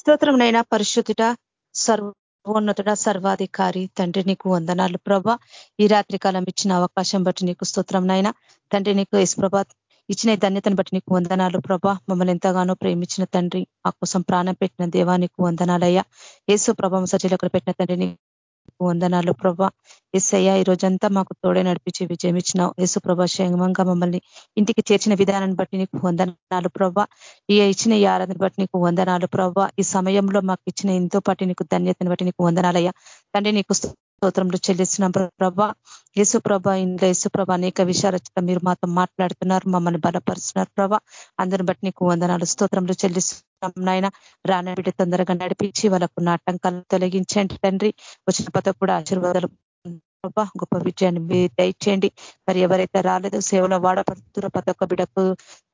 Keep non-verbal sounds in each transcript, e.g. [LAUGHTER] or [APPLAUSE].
స్తోత్రంనైనా పరిశుద్ధుట సర్వోన్నతుడ సర్వాధికారి తండ్రి నీకు వందనాలు ప్రభా. ఈ రాత్రి కాలం ఇచ్చిన అవకాశం బట్టి నీకు స్తోత్రంనైనా తండ్రి నీకు యశ్ప్రభ ఇచ్చిన ధన్యతను బట్టి నీకు వందనాలు ప్రభా. మమ్మల్ని ఎంతగానో ప్రేమించిన తండ్రి మా కోసం ప్రాణం పెట్టిన దేవానికి వందనాలయ్యా. యేసు ప్రభావం సజీలకు పెట్టిన తండ్రిని వందనాలు ప్రభా. ఎస్సయ్యా ఈ రోజంతా మాకు తోడే నడిపించి విజయం ఇచ్చినావు. యేసు ప్రభా క్షేమంగా మమ్మల్ని ఇంటికి చేర్చిన విధానాన్ని బట్టి నీకు వందనాలు ప్రభా. ఈ ఇచ్చిన ఈ ఆరాధన బట్టి నీకు వందనాలు ప్రభా. ఈ సమయంలో మాకు ఇచ్చిన ఎంతో పాటు నీకు ధన్యతను బట్టి నీకు వందనాలయ్యా. తండ్రి నీకు స్తోత్రంలో చెల్లిస్తున్నాం ప్రభా. యేసుప్రభ ఇంట్లో యేసుప్రభ అనేక విషయాల మీరు మాతో మాట్లాడుతున్నారు మమ్మల్ని బలపరుస్తున్నారు ప్రభా. అందరిని బట్టి నీకు వందనాలు స్తోత్రంలో చెల్లిస్తున్నారు నాయన రాన బిడ్డ తొందరగా నడిపించి వాళ్ళకు ఆటంకాలను తొలగించండి తండ్రి. వచ్చిన పత కూడా ఆశీర్వాదాలు ప్రభా గొప్ప విజయాన్ని మీరు దయచేయండి. మరి ఎవరైతే రాలేదో సేవలో వాడపడుతున్న ప్రతి ఒక్క బిడకు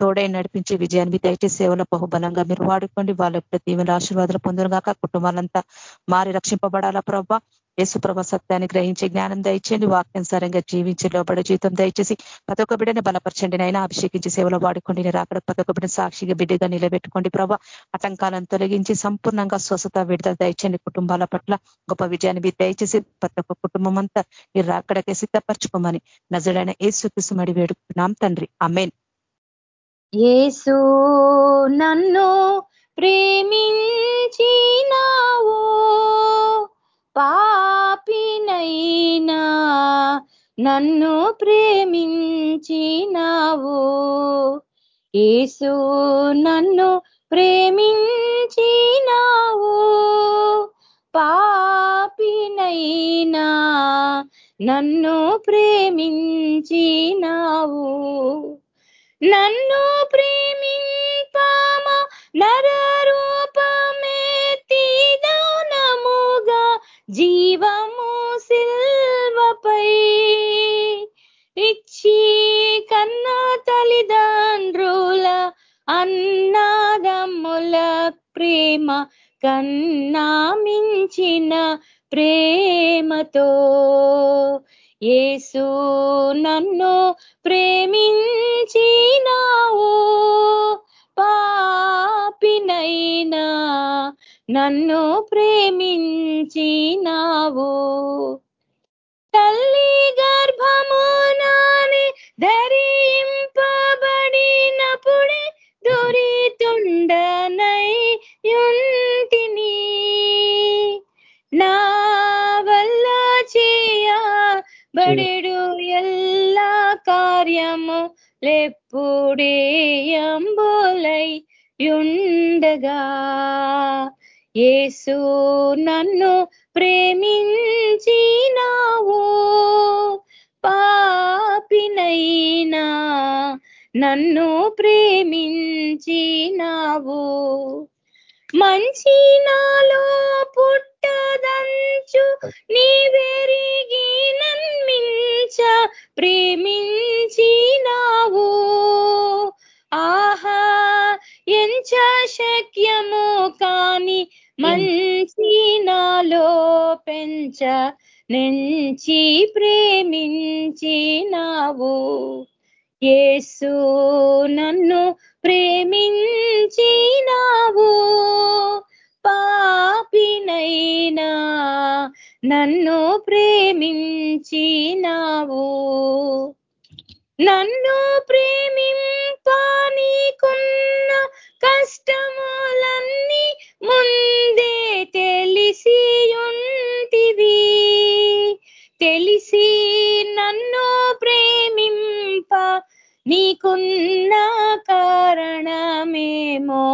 తోడై నడిపించే విజయాన్ని మీ దయచేసి సేవలో బహుబలంగా మీరు వాడుకోండి. వాళ్ళ ప్రతి ఆశీర్వాదాలు పొందును కుటుంబాలంతా మారి రక్షింపబడాలా ప్రభా. యేసుప్రభ సత్యాన్ని గ్రహించే జ్ఞానం దయచేయండి వాక్యానుసారంగా జీవించి లోబడే జీవితం దయచేసి ప్రతి ఒక్క బిడ్డని బలపరచండి నైనా అభిషేకించి సేవలో వాడుకోండి నేను అక్కడ ప్రతి ఒక్క బిడ్డ సాక్షిగా బిడ్డగా నిలబెట్టుకోండి ప్రభా. ఆటంకాలను తొలగించి సంపూర్ణంగా స్వస్థత విడుదల దయచేయండి కుటుంబాల పట్ల. గొప్ప విజయాన్ని మీరు దయచేసి ప్రతి ఒక్క కుటుంబం అంతా మీరు అక్కడకే సిద్ధపరచుకోమని నజడైన ఏసు కిసుమడి వేడుకున్నాం తండ్రి. అమేన్ ఏసు నన్ను ప్రేమించినావో పాపినైనా నన్ను ప్రేమించినావు? ఏసు నన్ను ప్రేమించినావు? పాపినైనా నన్ను ప్రేమించినావు? నన్ను ప్రేమింపమ? నరరూపమే తీదానముగా జీవం ప్రేమ కన్నా మించిన ప్రేమతో ఏసు నన్ను ప్రేమించినావు. పాపినైనా నన్ను ప్రేమించినావు. తల్లి గర్భమునాని ధరింపబడినప్పుడే దురితుండనై చేయబడెడు ఎల్లా కార్యము లెప్పుడే అంబులై యుండగా ఏసు నన్ను ప్రేమించినావు పాపినైనా నన్ను ప్రేమించినావు మంచి నాలో పుట్ నీ వెరిగి నన్మించ ప్రేమించినావు. ఆహా ఎంచ శక్యము కాని మంచి నాలో పెంచ నెంచి ప్రేమించినావు. ఏసు నన్ను ప్రేమించినావు. పాపినైనా నన్ను ప్రేమించినావు. నన్ను ప్రేమింపానీకున్న కష్టములన్నీ ముందే తెలిసి ఉంటివి తెలిసి నన్ను ప్రేమింప నీకున్న కారణమేమో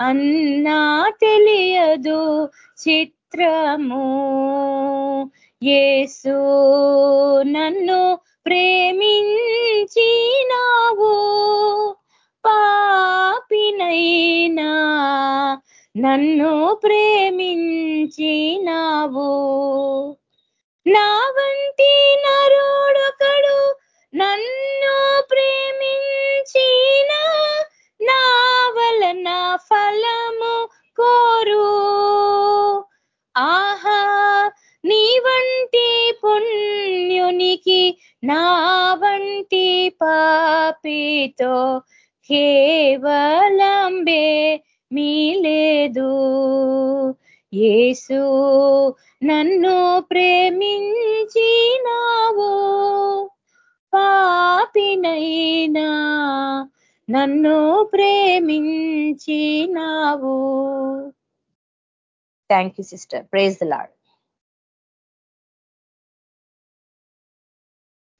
అన్నా తెలియదు చిత్రము. ఏసు నన్ను ప్రేమించినావు. పాపినైనా నన్ను ప్రేమించినావు. నా వంటి నరుడొకడు నన్ను దేవునికి నా వంటి పాపితో కేవలంబే మీలేదు. ఏసు నన్ను ప్రేమించినావు పాపినైనా నన్ను ప్రేమించినావు. Thank you sister praise Lord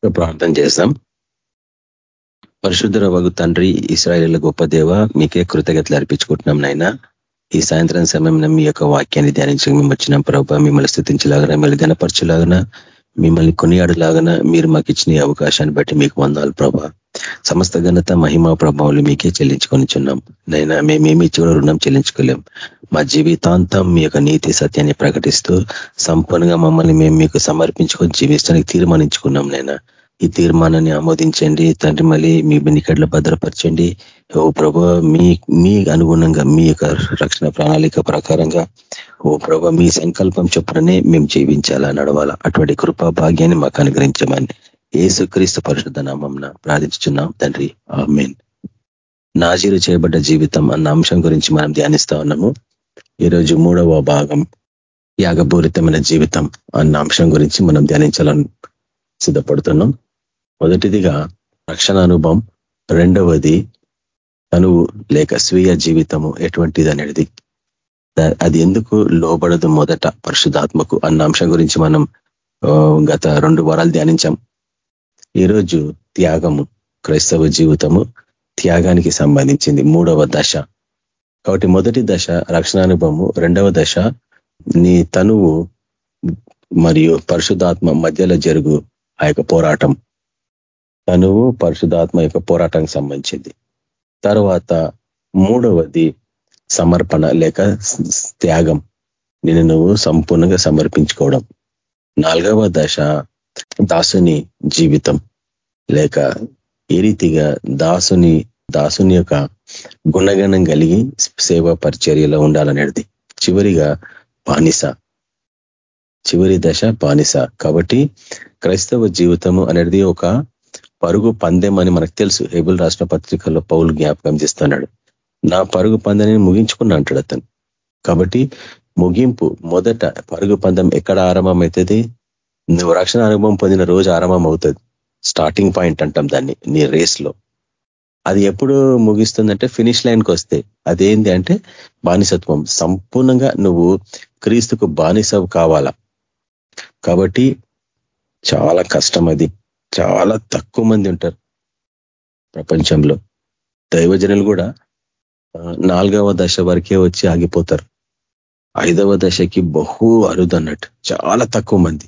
ప్రార్థన చేస్తాం. పరిశుద్ధ వగు తండ్రి ఇస్రాయేళ్ళ గొప్ప దేవ మీకే కృతజ్ఞతలు అర్పించుకుంటున్నాం నాయన. ఈ సాయంత్రం సమయం మీ యొక్క వాక్యాన్ని ధ్యానించి మేము వచ్చినాం ప్రభావ మిమ్మల్ని స్థుతించలాగన మిమ్మల్ని గనపరచులాగన మిమ్మల్ని కొనియాడలాగన మీరు మాకు ఇచ్చిన అవకాశాన్ని బట్టి మీకు వందాలు ప్రభా. సమస్త ఘనత మహిమా ప్రభావాలు మీకే చెల్లించుకొనిచున్నాం నైనా మేమేమి ఇచ్చి కూడా రుణం చెల్లించుకోలేం. మా జీవితాంతం మీ యొక్క నీతి సత్యాన్ని ప్రకటిస్తూ సంపూర్ణంగా మమ్మల్ని మేము మీకు సమర్పించుకొని జీవిస్తానికి తీర్మానించుకున్నాం నైనా ఈ తీర్మానాన్ని ఆమోదించండి. తండ్రి మళ్ళీ మీ బెనికడ్లో భద్రపరచండి. ఓ ప్రభు మీ మీ అనుగుణంగా మీ యొక్క రక్షణ ప్రణాళిక ప్రకారంగా ఓ ప్రభు మీ సంకల్పం చొప్పుననే మేము జీవించాలా నడవాలా? అటువంటి కృపా భాగ్యాన్ని మాకు అనుగ్రహించమని ఏసుక్రీస్తు పరిశుద్ధ నామంన ప్రార్థించుతున్నాం తండ్రి. ఆమెన్. నాజీరు చేయబడ్డ జీవితం అన్న అంశం గురించి మనం ధ్యానిస్తా ఉన్నాము. ఈరోజు మూడవ భాగం యాగపూరితమైన జీవితం అన్న అంశం గురించి మనం ధ్యానించాలని సిద్ధపడుతున్నాం. మొదటిదిగా రక్షణ అనుభవం రెండవది తనువు లేక స్వీయ జీవితము ఎటువంటిది అనేది అది ఎందుకు లోబడదు మొదట పరిశుధాత్మకు అన్న అంశం గురించి మనం గత రెండు వారాలు ధ్యానించాం. ఈరోజు త్యాగము క్రైస్తవ జీవితము త్యాగానికి సంబంధించింది మూడవ దశ. కాబట్టి మొదటి దశ రక్షణానుభవము రెండవ దశ నీ తనువు మరియు పరిశుధాత్మ మధ్యలో జరుగు ఆ యొక్క పోరాటం. తనువు పరిశుధాత్మ యొక్క పోరాటానికి సంబంధించింది. తర్వాత మూడవది సమర్పణ లేక త్యాగం. నేను నువ్వు సంపూర్ణంగా సమర్పించుకోవడం. నాలుగవ దశ దాసుని జీవితం. లేక ఏ రీతిగా దాసుని దాసుని యొక్క గుణగణం కలిగి సేవా పరిచర్యలో ఉండాలనేది. చివరిగా పానిస చివరి దశ పానిస కాబట్టి క్రైస్తవ జీవితము అనేది ఒక పరుగు పందెం అని మనకు తెలుసు. హేబుల్ రాష్ట్ర పత్రికల్లో పౌలు జ్ఞాపకం చేస్తున్నాడు. నా పరుగు పందెని ముగించుకున్నా అంటాడు అతను. కాబట్టి ముగింపు మొదట పరుగు పందెం ఎక్కడ ఆరంభం అవుతుంది నువ్వు రక్షణ అనుభవం పొందిన రోజు ఆరంభం అవుతుంది స్టార్టింగ్ పాయింట్ అంటాం దాన్ని నీ రేస్లో. అది ఎప్పుడు ముగిస్తుందంటే ఫినిష్ లైన్కి వస్తే. అదేంటి అంటే బానిసత్వం. సంపూర్ణంగా నువ్వు క్రీస్తుకు బానిసవు కావాలా? కాబట్టి చాలా కష్టం అది. చాలా తక్కువ మంది ఉంటారు ప్రపంచంలో. దైవజనులు కూడా నాలుగవ దశ వరకే వచ్చి ఆగిపోతారు. ఐదవ దశకి బహు అరుదన్నట్టు చాలా తక్కువ మంది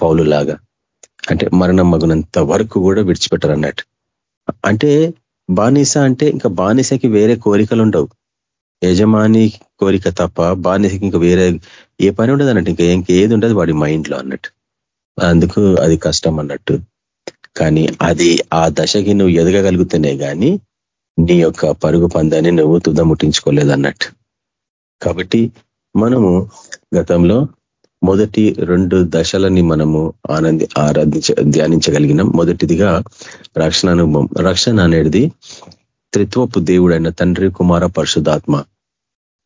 పౌలులాగా. అంటే మరణం మగునంత వరకు కూడా విడిచిపెట్టరు అన్నట్టు అంటే బానిస అంటే ఇంకా బానిసకి వేరే కోరికలు ఉండవు. యజమాని కోరిక తప్ప బానిసకి ఇంకా వేరే ఏ పని ఉండదు అన్నట్టు ఇంకా ఇంకేది ఉండదు వాడి మైండ్లో అన్నట్టు. అందుకు అది కష్టం అన్నట్టు. కానీ అది ఆ దశకి నువ్వు ఎదగగలుగుతూనే కానీ నీ యొక్క పరుగు పందాన్ని నువ్వు తుదముట్టించుకోలేదు అన్నట్టు కాబట్టి మనము గతంలో మొదటి రెండు దశలని మనము ఆనంది ఆరాధించ ధ్యానించగలిగినాం. మొదటిదిగా రక్షణ అనుభవం. రక్షణ అనేది త్రిత్వపు దేవుడైన తండ్రి కుమార పరిశుధాత్మ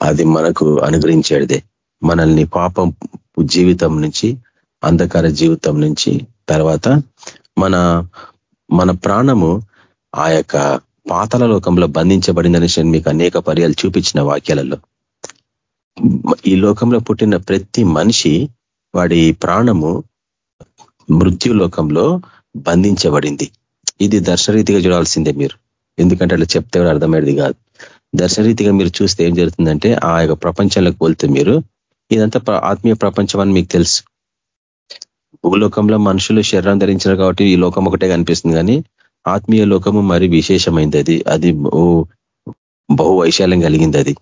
అది మనకు అనుగ్రహించేదే. మనల్ని పాపం జీవితం నుంచి అంధకార జీవితం నుంచి తర్వాత మన మన ప్రాణము ఆ యొక్క పాతల లోకంలో బంధించబడిందని మీకు అనేక పర్యాలు చూపించిన వాక్యాలలో. ఈ లోకంలో పుట్టిన ప్రతి మనిషి వాడి ప్రాణము మృత్యు లోకంలో బంధించబడింది. ఇది దర్శరీతిగా చూడాల్సిందే మీరు. ఎందుకంటే అట్లా చెప్తే కూడా అర్థమయ్యేది కాదు. దర్శరీతిగా మీరు చూస్తే ఏం జరుగుతుందంటే ఆ యొక్క ప్రపంచంలోకి వెళ్తే మీరు ఇదంతా ఆత్మీయ ప్రపంచం అని మీకు తెలుసు. భూలోకంలో మనుషులు శరీరం ధరించారు కాబట్టి ఈ లోకం ఒకటే కనిపిస్తుంది. కానీ ఆత్మీయ లోకము మరి విశేషమైంది అది. అది బహు వైశాల్యం కలిగింది అది.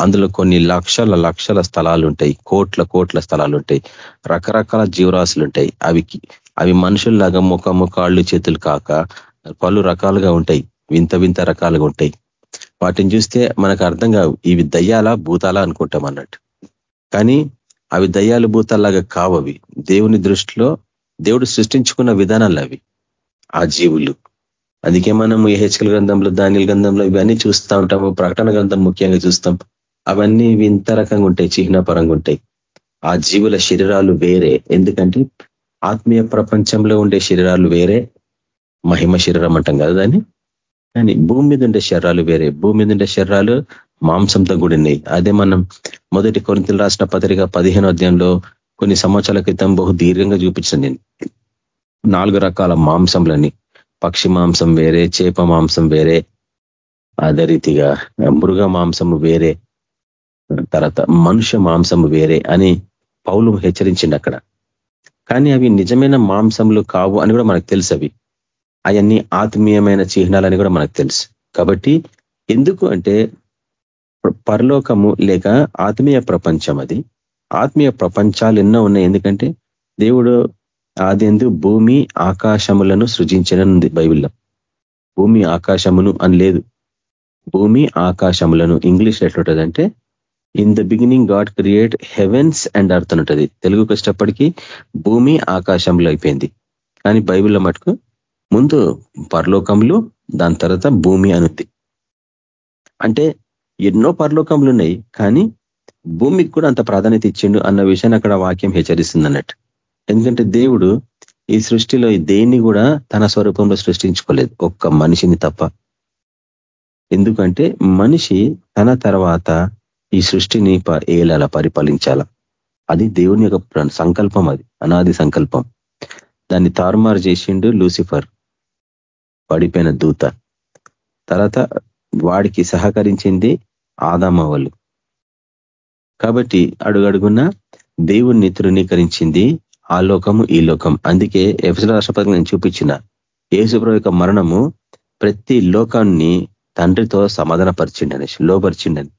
అందులో కొన్ని లక్షల లక్షల స్థలాలు ఉంటాయి. కోట్ల కోట్ల స్థలాలు ఉంటాయి. రకరకాల జీవరాశులు ఉంటాయి. అవి అవి మనుషుల్లాగా ముఖము కాళ్ళు చేతులు కాక పలు రకాలుగా ఉంటాయి. వింత వింత రకాలుగా ఉంటాయి. వాటిని చూస్తే మనకు అర్థం కావు. ఇవి దయ్యాలా భూతాలా అనుకుంటాం అన్నట్టు. కానీ అవి దయ్యాలు భూతాల్లాగా కావవి. దేవుని దృష్టిలో దేవుడు సృష్టించుకున్న విధానాలు అవి. ఆ జీవులు. అందుకే మనం హెచ్కల్ గ్రంథంలో దానిల గ్రంథంలో ఇవన్నీ చూస్తూ ఉంటాము ప్రకటన గ్రంథం ముఖ్యంగా చూస్తాం. అవన్నీ వింత రకంగా ఉంటాయి చిహ్నపరంగా ఉంటాయి. ఆ జీవుల శరీరాలు వేరే. ఎందుకంటే ఆత్మీయ ప్రపంచంలో ఉండే శరీరాలు వేరే. మహిమ శరీరం అంటాం కదా దాన్ని. కానీ భూమి మీద ఉండే శరీరాలు వేరే. భూమి మీద ఉండే శరీరాలు మాంసంతో కూడినాయి అదే మనం మొదటి కొరింతలు రాసిన పత్రిక పదిహేను అధ్యాయంలో కొన్ని సంవత్సరాల క్రితం బహు దీర్ఘంగా చూపించాను నేను. నాలుగు రకాల మాంసంలని పక్షి మాంసం వేరే చేప మాంసం వేరే అదే రీతిగా మృగ మాంసము వేరే తర్వాత మనుష్య మాంసము వేరే అని పౌలు హెచ్చరించింది అక్కడ. కానీ అవి నిజమైన మాంసములు కావు అని కూడా మనకు తెలుసు అవి. అవన్నీ ఆత్మీయమైన చిహ్నాలని కూడా మనకు తెలుసు. కాబట్టి ఎందుకు అంటే పరలోకము లేక ఆత్మీయ ప్రపంచం అది ఆత్మీయ ప్రపంచాలు ఎన్నో ఉన్నాయి. ఎందుకంటే దేవుడు ఆదెందు భూమి ఆకాశములను సృజించనుంది బైబిల్లో. భూమి ఆకాశమును అని లేదు. భూమి ఆకాశములను ఇంగ్లీష్ ఎట్లుంటుందంటే in the beginning God create heavens and earth ఉంటుంది. తెలుగుకి వచ్చేటప్పటికీ భూమి ఆకాశంలో అయిపోయింది. కానీ బైబిల్లో మటుకు ముందు పరలోకములు దాని తర్వాత భూమి అనుంది. అంటే ఎన్నో పరలోకములు ఉన్నాయి కానీ భూమికి కూడా అంత ప్రాధాన్యత ఇచ్చిండు అన్న విషయాన్ని అక్కడ వాక్యం హెచ్చరిస్తుంది అన్నట్టు ఎందుకంటే దేవుడు ఈ సృష్టిలో దేన్ని కూడా తన స్వరూపంలో సృష్టించుకోలేదు ఒక్క మనిషిని తప్ప. ఎందుకంటే మనిషి తన తర్వాత ఈ సృష్టిని ఏలాల పరిపాలించాల. అది దేవుని యొక్క సంకల్పం అది అనాది సంకల్పం. దాన్ని తారుమారు చేసిండు లూసిఫర్ పడిపోయిన దూత. తర్వాత వాడికి సహకరించింది ఆదామవలు. కాబట్టి అడుగడుగున్న దేవుణ్ణి తృణీకరించింది ఆ లోకము ఈ లోకం. అందుకే ఎఫ్ఎస్ రాష్ట్రపతి నేను చూపించిన యేసుప్రభు యొక్క మరణము ప్రతి లోకాన్ని తండ్రితో సమాధానపరిచిండి అనేసి లోపరిచిండని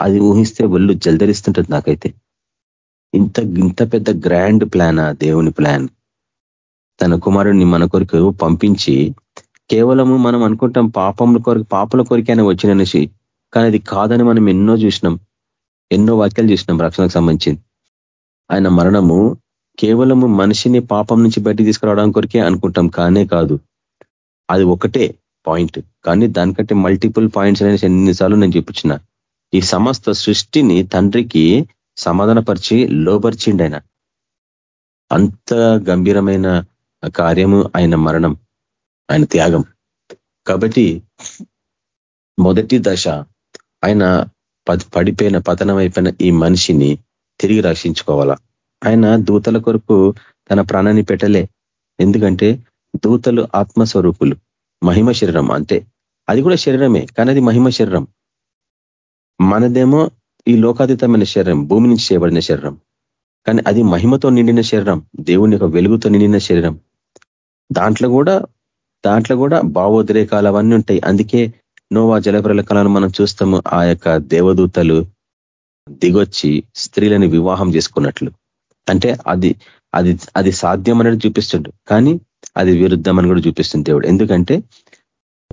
అది ఊహిస్తే ఒళ్ళు జల్దరిస్తుంటుంది నాకైతే. ఇంత ఇంత పెద్ద గ్రాండ్ ప్లాన్ దేవుని ప్లాన్. తన కుమారుడిని మన కొరకు పంపించి కేవలము మనం అనుకుంటాం పాపముల కొరకు పాపల కొరికైనా వచ్చిననేసి కానీ అది కాదని మనం ఎన్నో చూసినాం. ఎన్నో వాక్యాలు చూసినాం రక్షణకు సంబంధించింది. ఆయన మరణము కేవలము మనిషిని పాపం నుంచి బయటికి తీసుకురావడం కొరికే అనుకుంటాం కానే కాదు. అది ఒకటే పాయింట్. కానీ దానికంటే మల్టిపుల్ పాయింట్స్ అనేసి ఎన్నిసార్లు నేను చూపించిన ఈ సమస్త సృష్టిని తండ్రికి సమాధానపరిచి లోపరిచిండి ఆయన. అంత గంభీరమైన కార్యము ఆయన మరణం. ఆయన త్యాగం. కాబట్టి మొదటి దశ ఆయన పడిపోయిన పతనం అయిపోయిన ఈ మనిషిని తిరిగి రక్షించుకోవాలా? ఆయన దూతల కొరకు తన ప్రాణాన్ని పెట్టలే. ఎందుకంటే దూతలు ఆత్మస్వరూపులు. మహిమ శరీరం అంటే అది కూడా శరీరమే కానీ అది మహిమ శరీరం. మనదేమో ఈ లోకాతీతమైన శరీరం భూమి నుంచి చేయబడిన శరీరం. కానీ అది మహిమతో నిండిన శరీరం దేవుని యొక్క వెలుగుతో నిండిన శరీరం. దాంట్లో కూడా దాంట్లో కూడా భావోద్రేకాలు అవన్నీ ఉంటాయి. అందుకే నోవా జలప్రల కాలను మనం చూస్తాము. ఆ యొక్క దేవదూతలు దిగొచ్చి స్త్రీలని వివాహం చేసుకున్నట్లు. అంటే అది అది అది సాధ్యం అనేది చూపిస్తుండు. కానీ అది విరుద్ధం అని కూడా చూపిస్తుంది దేవుడు. ఎందుకంటే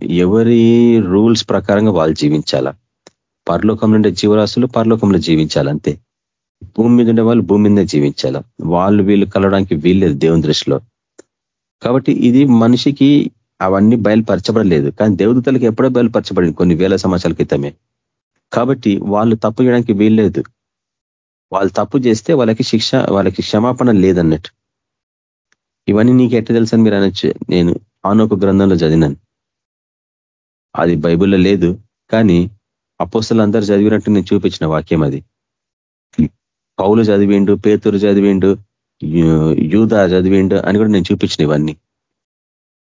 ఎవరి రూల్స్ ప్రకారంగా వాళ్ళు జీవించాలా? పరలోకం నుండే జీవరాశులు పరలోకంలో జీవించాలంతే భూమి మీద ఉండే వాళ్ళు భూమి మీదే జీవించాలా? వాళ్ళు వీళ్ళు కలవడానికి వీల్లేదు దేవుని దృష్టిలో. కాబట్టి ఇది మనిషికి అవన్నీ బయలుపరచబడలేదు. కానీ దేవదూతలకు ఎప్పుడో బయలుపరచబడింది కొన్ని వేల సంవత్సరాల క్రితమే. కాబట్టి వాళ్ళు తప్పు చేయడానికి వీల్లేదు. వాళ్ళు తప్పు చేస్తే వాళ్ళకి శిక్ష వాళ్ళకి క్షమాపణ లేదన్నట్టు. ఇవన్నీ నీకు ఎట్ట తెలుసని మీరు అనొచ్చు. నేను ఆనోక గ్రంథంలో చదివినాను. అది బైబిల్లో లేదు. కానీ అపోస్తులు చదివినట్టు నేను చూపించిన వాక్యం అది. పౌలు చదివిండు పేతురు చదివిండు యూదా చదివిండు అని కూడా నేను చూపించిన ఇవన్నీ.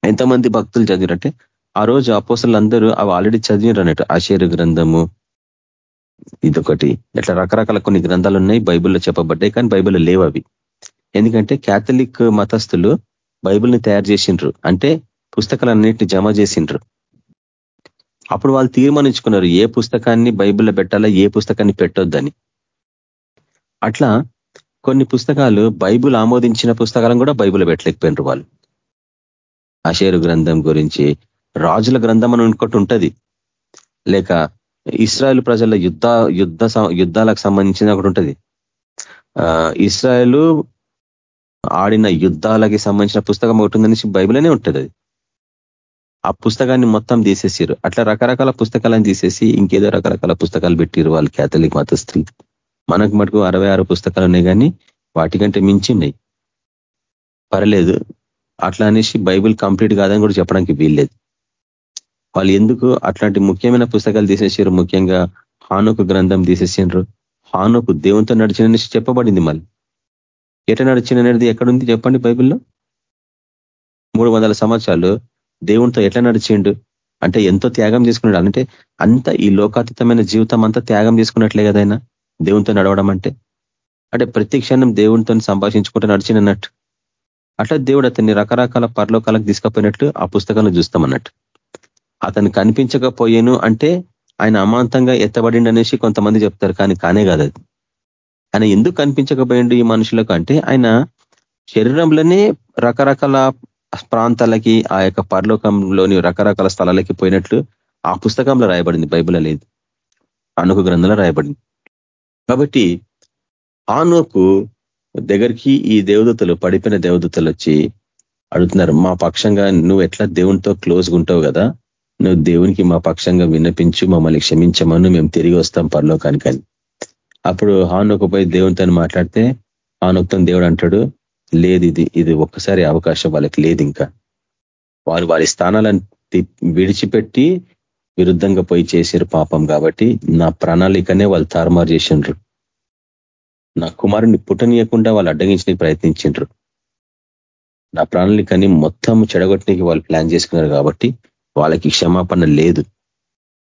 ఎంతమంది భక్తులు చదివారంటే ఆ రోజు అపోసలందరూ అవి ఆల్రెడీ చదివినారు అన్నట్టు ఆశేరు గ్రంథము. ఇదొకటి. ఇట్లా రకరకాల కొన్ని గ్రంథాలు ఉన్నాయి బైబిల్లో చెప్పబడ్డాయి కానీ బైబిల్లో లేవు అవి ఎందుకంటే క్యాథలిక్ మతస్థులు బైబిల్ని తయారు చేసిండ్రు. అంటే పుస్తకాలన్నింటినీ జమ చేసిండ్రు. అప్పుడు వాళ్ళు తీర్మానించుకున్నారు ఏ పుస్తకాన్ని బైబిల్లో పెట్టాలా ఏ పుస్తకాన్ని పెట్టొద్దని. అట్లా కొన్ని పుస్తకాలు బైబుల్ ఆమోదించిన పుస్తకాలను కూడా బైబిల్ పెట్టలేకపోయినారు వాళ్ళు. అషేరు గ్రంథం గురించి రాజుల గ్రంథం అని ఇంకొకటి ఉంటుంది. లేక ఇస్రాయల్ ప్రజల యుద్ధ యుద్ధ యుద్ధాలకు సంబంధించిన ఒకటి ఉంటుంది. ఇస్రాయలు ఆడిన యుద్ధాలకి సంబంధించిన పుస్తకం ఒకటి ఉందనేసి బైబిల్నే ఉంటుంది అది. ఆ పుస్తకాన్ని మొత్తం తీసేసారు అట్లా రకరకాల పుస్తకాలను తీసేసి ఇంకేదో రకరకాల పుస్తకాలు పెట్టిరు వాళ్ళు క్యాథలిక్ మతస్థులు. మనకు మటుకు అరవై ఆరు పుస్తకాలు ఉన్నాయి కానీ వాటికంటే మించి ఉన్నాయి. పర్లేదు. అట్లా అనేసి బైబిల్ కంప్లీట్ కాదని కూడా చెప్పడానికి వీల్లేదు. వాళ్ళు ఎందుకు అట్లాంటి ముఖ్యమైన పుస్తకాలు తీసేసారు ముఖ్యంగా హానుకు గ్రంథం తీసేసిండ్రు హానుకు దేవునితో నడిచిన చెప్పబడింది మళ్ళీ. ఎట నడిచిన అనేది ఎక్కడుంది చెప్పండి బైబిల్లో? మూడు వందల సంవత్సరాలు దేవునితో ఎట్లా నడిచిండు? అంటే ఎంతో త్యాగం చేసుకున్నాడు. అంటే అంత ఈ లోకాతీతమైన జీవితం అంతా త్యాగం చేసుకున్నట్లే కదైనా దేవునితో నడవడం అంటే. అంటే ప్రతి క్షణం దేవునితో సంభాషించుకుంటూ నడిచినట్టు అట్లా దేవుడు అతన్ని రకరకాల పరలోకాలకు తీసుకుపోయినట్లు ఆ పుస్తకంలో చూస్తామన్నట్టు అతను కనిపించకపోయాను అంటే ఆయన అమాంతంగా ఎత్తబడిండు అనేసి కొంతమంది చెప్తారు కానీ కానే కాదు అది. ఆయన ఎందుకు కనిపించకపోయిండు ఈ మనుషులకు అంటే ఆయన శరీరంలోనే రకరకాల ప్రాంతాలకి ఆ యొక్క పరలోకంలోని రకరకాల స్థలాలకి పోయినట్లు ఆ పుస్తకంలో రాయబడింది బైబిల్ లేదు. అనుకు గ్రంథంలో రాయబడింది. కాబట్టి ఆనోకు దగ్గరికి ఈ దేవదూతలు పడిపోయిన దేవదూతలు వచ్చి అడుగుతున్నారు మా పక్షంగా నువ్వు ఎట్లా దేవునితో క్లోజ్గా ఉంటావు కదా? నువ్వు దేవునికి మా పక్షంగా విన్నపించు మమ్మల్ని క్షమించమను మేము తిరిగి వస్తాం పరలోకానికని అప్పుడు హానుకు పోయి దేవునితో మాట్లాడితే హానుక్తో దేవుడు అంటాడు లేదు ఇది ఇది ఒక్కసారి అవకాశం వాళ్ళకి లేదు ఇంకా. వారు వారి స్థానాలను విడిచిపెట్టి విరుద్ధంగా పోయి చేశారు పాపం కాబట్టి నా ప్రణాళికనే వాళ్ళు తారుమారు చేసిండ్రు. నా కుమారుని పుట్టనీయకుండా వాళ్ళు అడ్డగించడానికి ప్రయత్నించిండ్రు. నా ప్రణాళికని మొత్తం చెడగొట్టడానికి వాళ్ళు ప్లాన్ చేసుకున్నారు కాబట్టి వాళ్ళకి క్షమాపణ లేదు.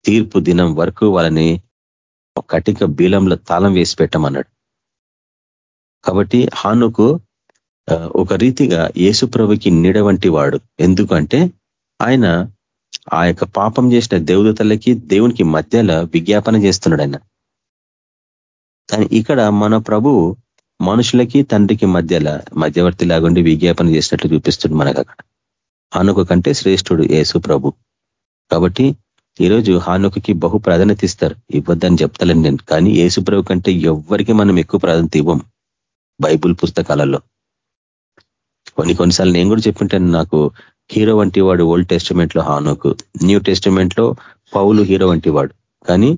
తీర్పు దినం వరకు వాళ్ళని కటిక బీలంలో తాళం వేసి పెట్టమన్నాడు. కాబట్టి హానుకు ఒక రీతిగా యేసుప్రభుకి నీడ వంటి వాడు. ఎందుకంటే ఆయన ఆ యొక్క పాపం చేసిన దేవదతలకి దేవునికి మధ్యలో విజ్ఞాపన చేస్తున్నాడు ఆయన. కానీ ఇక్కడ మన ప్రభు మనుషులకి తండ్రికి మధ్యలా మధ్యవర్తి లాగుండి విజ్ఞాపన చేసినట్లు చూపిస్తుంది మనకు అక్కడ హానుక కంటే శ్రేష్ఠుడు యేసు ప్రభు. కాబట్టి ఈరోజు హానుకకి బహు ప్రాధాన్యత ఇస్తారు. ఇవ్వద్దని చెప్తలేను నేను కానీ యేసు ప్రభు కంటే ఎవ్వరికి మనం ఎక్కువ ప్రాధాన్యత ఇవ్వం బైబుల్ పుస్తకాలలో. కొన్ని కొన్నిసార్లు నేను కూడా చెప్పింటాను నాకు హీరో వంటి వాడు ఓల్డ్ టెస్టిమెంట్లో హానుకు న్యూ టెస్టిమెంట్లో పౌలు హీరో వంటి వాడు. కానీ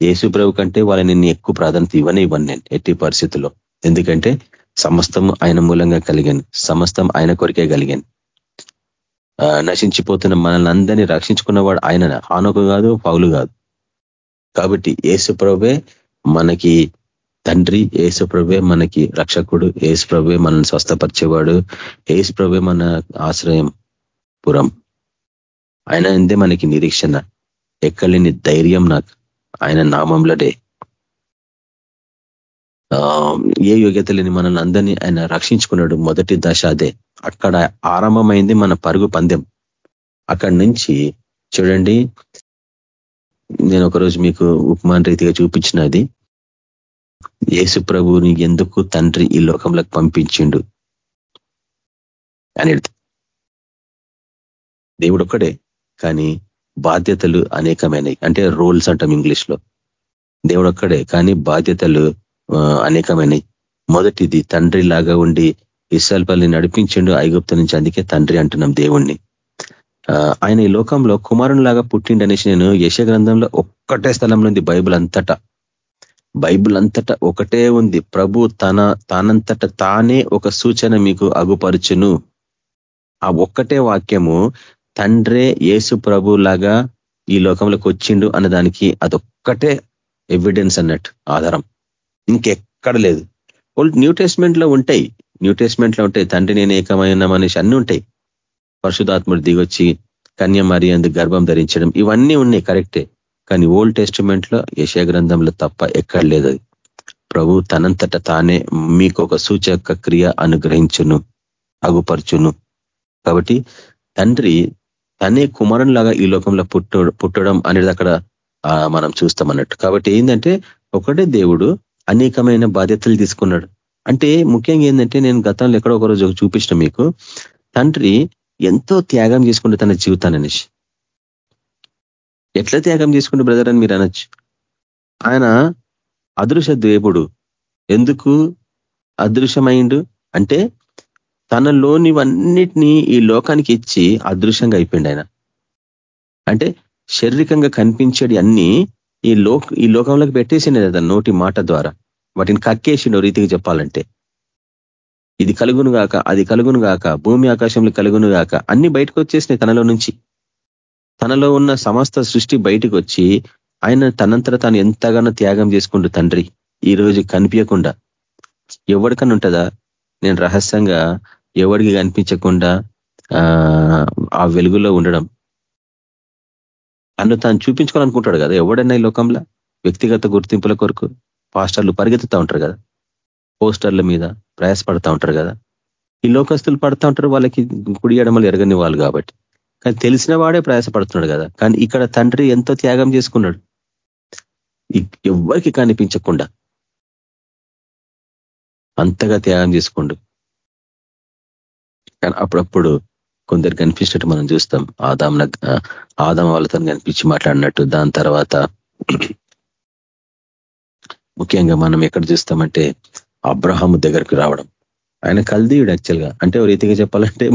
ప్రభు కంటే వాళ్ళని నేను ఎక్కువ ప్రాధాన్యత ఇవ్వనే ఇవ్వను నేను ఎట్టి పరిస్థితుల్లో. ఎందుకంటే సమస్తం ఆయన మూలంగా కలిగాను. సమస్తం ఆయన కొరికే కలిగాను. నశించిపోతున్న మనల్ని అందరినీ రక్షించుకున్నవాడు ఆయన హానోకు కాదు పౌలు కాదు. కాబట్టి ఏసుప్రభే మనకి తండ్రి ఏసుప్రభే మనకి రక్షకుడు ఏసుప్రభే మనల్ని స్వస్థపరిచేవాడు ఏసుప్రభే మన ఆశ్రయం పురం. ఆయన అందే మనకి నిరీక్షణ. ఎక్కలేని ధైర్యం నాకు. ఆయన నామంలోనే ఏ యోగ్యత లేని మనల్ని అందరినీ ఆయన రక్షించుకున్నాడు మొదటి దశ అదే. అక్కడ ఆరంభమైంది మన పరుగు పందెం. అక్కడి నుంచి చూడండి నేను ఒకరోజు మీకు ఉపమాన రీతిగా చూపించినది. యేసు ప్రభుని ఎందుకు తండ్రి ఈ లోకంలోకి పంపించిండు? అని దేవుడు ఒక్కడే కానీ బాధ్యతలు అనేకమైనవి. అంటే రోల్స్ అంటాం ఇంగ్లీష్లో దేవుడు ఒక్కడే కానీ బాధ్యతలు అనేకమైనవి. మొదటిది తండ్రి లాగా ఉండి ఇస్రాల్పల్ని నడిపించిండు ఐగుప్తు నుంచి అందుకే తండ్రి అంటున్నాం దేవుణ్ణి. ఆయన ఈ లోకంలో కుమారునిలాగా పుట్టిండనేసి నేను యశ గ్రంథంలో ఒక్కటే స్థలంలో ఉంది బైబుల్ అంతటా. బైబుల్ అంతటా ఒకటే ఉంది. ప్రభు తన తానంతట తానే ఒక సూచన మీకు అగుపరుచును. ఆ ఒక్కటే వాక్యము తండ్రే యేసు ప్రభు లాగా ఈ లోకంలోకి వచ్చిండు అన్నదానికి అదొక్కటే ఎవిడెన్స్ అన్నట్టు ఆధారం. ఇంకెక్కడ లేదు. న్యూ టెస్ట్మెంట్లో ఉంటాయి. న్యూ టెస్ట్మెంట్లో ఉంటాయి. తండ్రి నేను ఏకమైన మనిషి అన్ని ఉంటాయి. పరిశుధాత్ముడు దిగొచ్చి కన్య మరి అందు గర్భం ధరించడం ఇవన్నీ ఉన్నాయి కరెక్టే. కానీ ఓల్డ్ టెస్టిమెంట్లో గ్రంథంలో తప్ప ఎక్కడ లేదు అది. ప్రభు తనంతట తానే మీకు ఒక సూచక క్రియ అనుగ్రహించును అగుపరచును. కాబట్టి తండ్రి తనే కుమారునిలాగా ఈ లోకంలో పుట్ట పుట్టడం అనేది అక్కడ మనం చూస్తాం అన్నట్టు. కాబట్టి ఏంటంటే ఒకటే దేవుడు అనేకమైన బాధ్యతలు తీసుకున్నాడు. అంటే ముఖ్యంగా ఏంటంటే నేను గతంలో ఎక్కడో ఒకరోజు చూపించిన మీకు తండ్రి ఎంతో త్యాగం చేసుకుంటే తన జీవితాన్ని అనేసి. ఎట్లా త్యాగం చేసుకుంటే బ్రదర్ అని మీరు అనొచ్చు? ఆయన అదృశ్య దేవుడు. ఎందుకు అదృశ్యమైండు? అంటే తనలోనివన్నిటినీ ఈ లోకానికి ఇచ్చి అదృశ్యంగా అయిపోయింది ఆయన. అంటే శారీరకంగా కనిపించేది అన్ని ఈ లోక ఈ లోకంలోకి పెట్టేసిండే కదా నోటి మాట ద్వారా. వాటిని కక్కేసిండు రీతికి చెప్పాలంటే. ఇది కలుగును గాక అది కలుగును గాక భూమి ఆకాశంలో కలుగును గాక అన్ని బయటకు వచ్చేసినాయి తనలో నుంచి. తనలో ఉన్న సమస్త సృష్టి బయటకు వచ్చి ఆయన తనంతట తాను ఎంతగానో త్యాగం చేసుకుంటు తండ్రి. ఈ రోజు కనిపించకుండా. ఎవరికన్నా ఉంటుందా? నేను రహస్యంగా ఎవరికి కనిపించకుండా ఆ వెలుగులో ఉండడం. అన్ను తాను చూపించుకోవాలనుకుంటాడు కదా ఎవడన్నా ఈ లోకంలో? వ్యక్తిగత గుర్తింపుల కొరకు పాస్టర్లు పరిగెత్తుతూ ఉంటారు కదా పోస్టర్ల మీద ప్రయాసపడతా ఉంటారు కదా. ఈ లోకస్తులు పడతా ఉంటారు వాళ్ళకి కుడి ఎడమలు ఎరగని వాళ్ళు కాబట్టి. కానీ తెలిసిన వాడే ప్రయాసపడుతున్నాడు కదా. కానీ ఇక్కడ తండ్రి ఎంతో త్యాగం చేసుకున్నాడు. ఎవ్వరికి కనిపించకుండా అంతగా త్యాగం చేసుకోండు. అప్పుడప్పుడు కొందరు కనిపించినట్టు మనం చూస్తాం. ఆదాం ఆదాం వాళ్ళతో కనిపించి మాట్లాడినట్టు. దాని తర్వాత ముఖ్యంగా మనం ఎక్కడ చూస్తామంటే అబ్రహాము దగ్గరికి రావడం. ఆయన కల్దీయుడు యాక్చువల్గా అంటే ఓ రీతిగా చెప్పాలంటే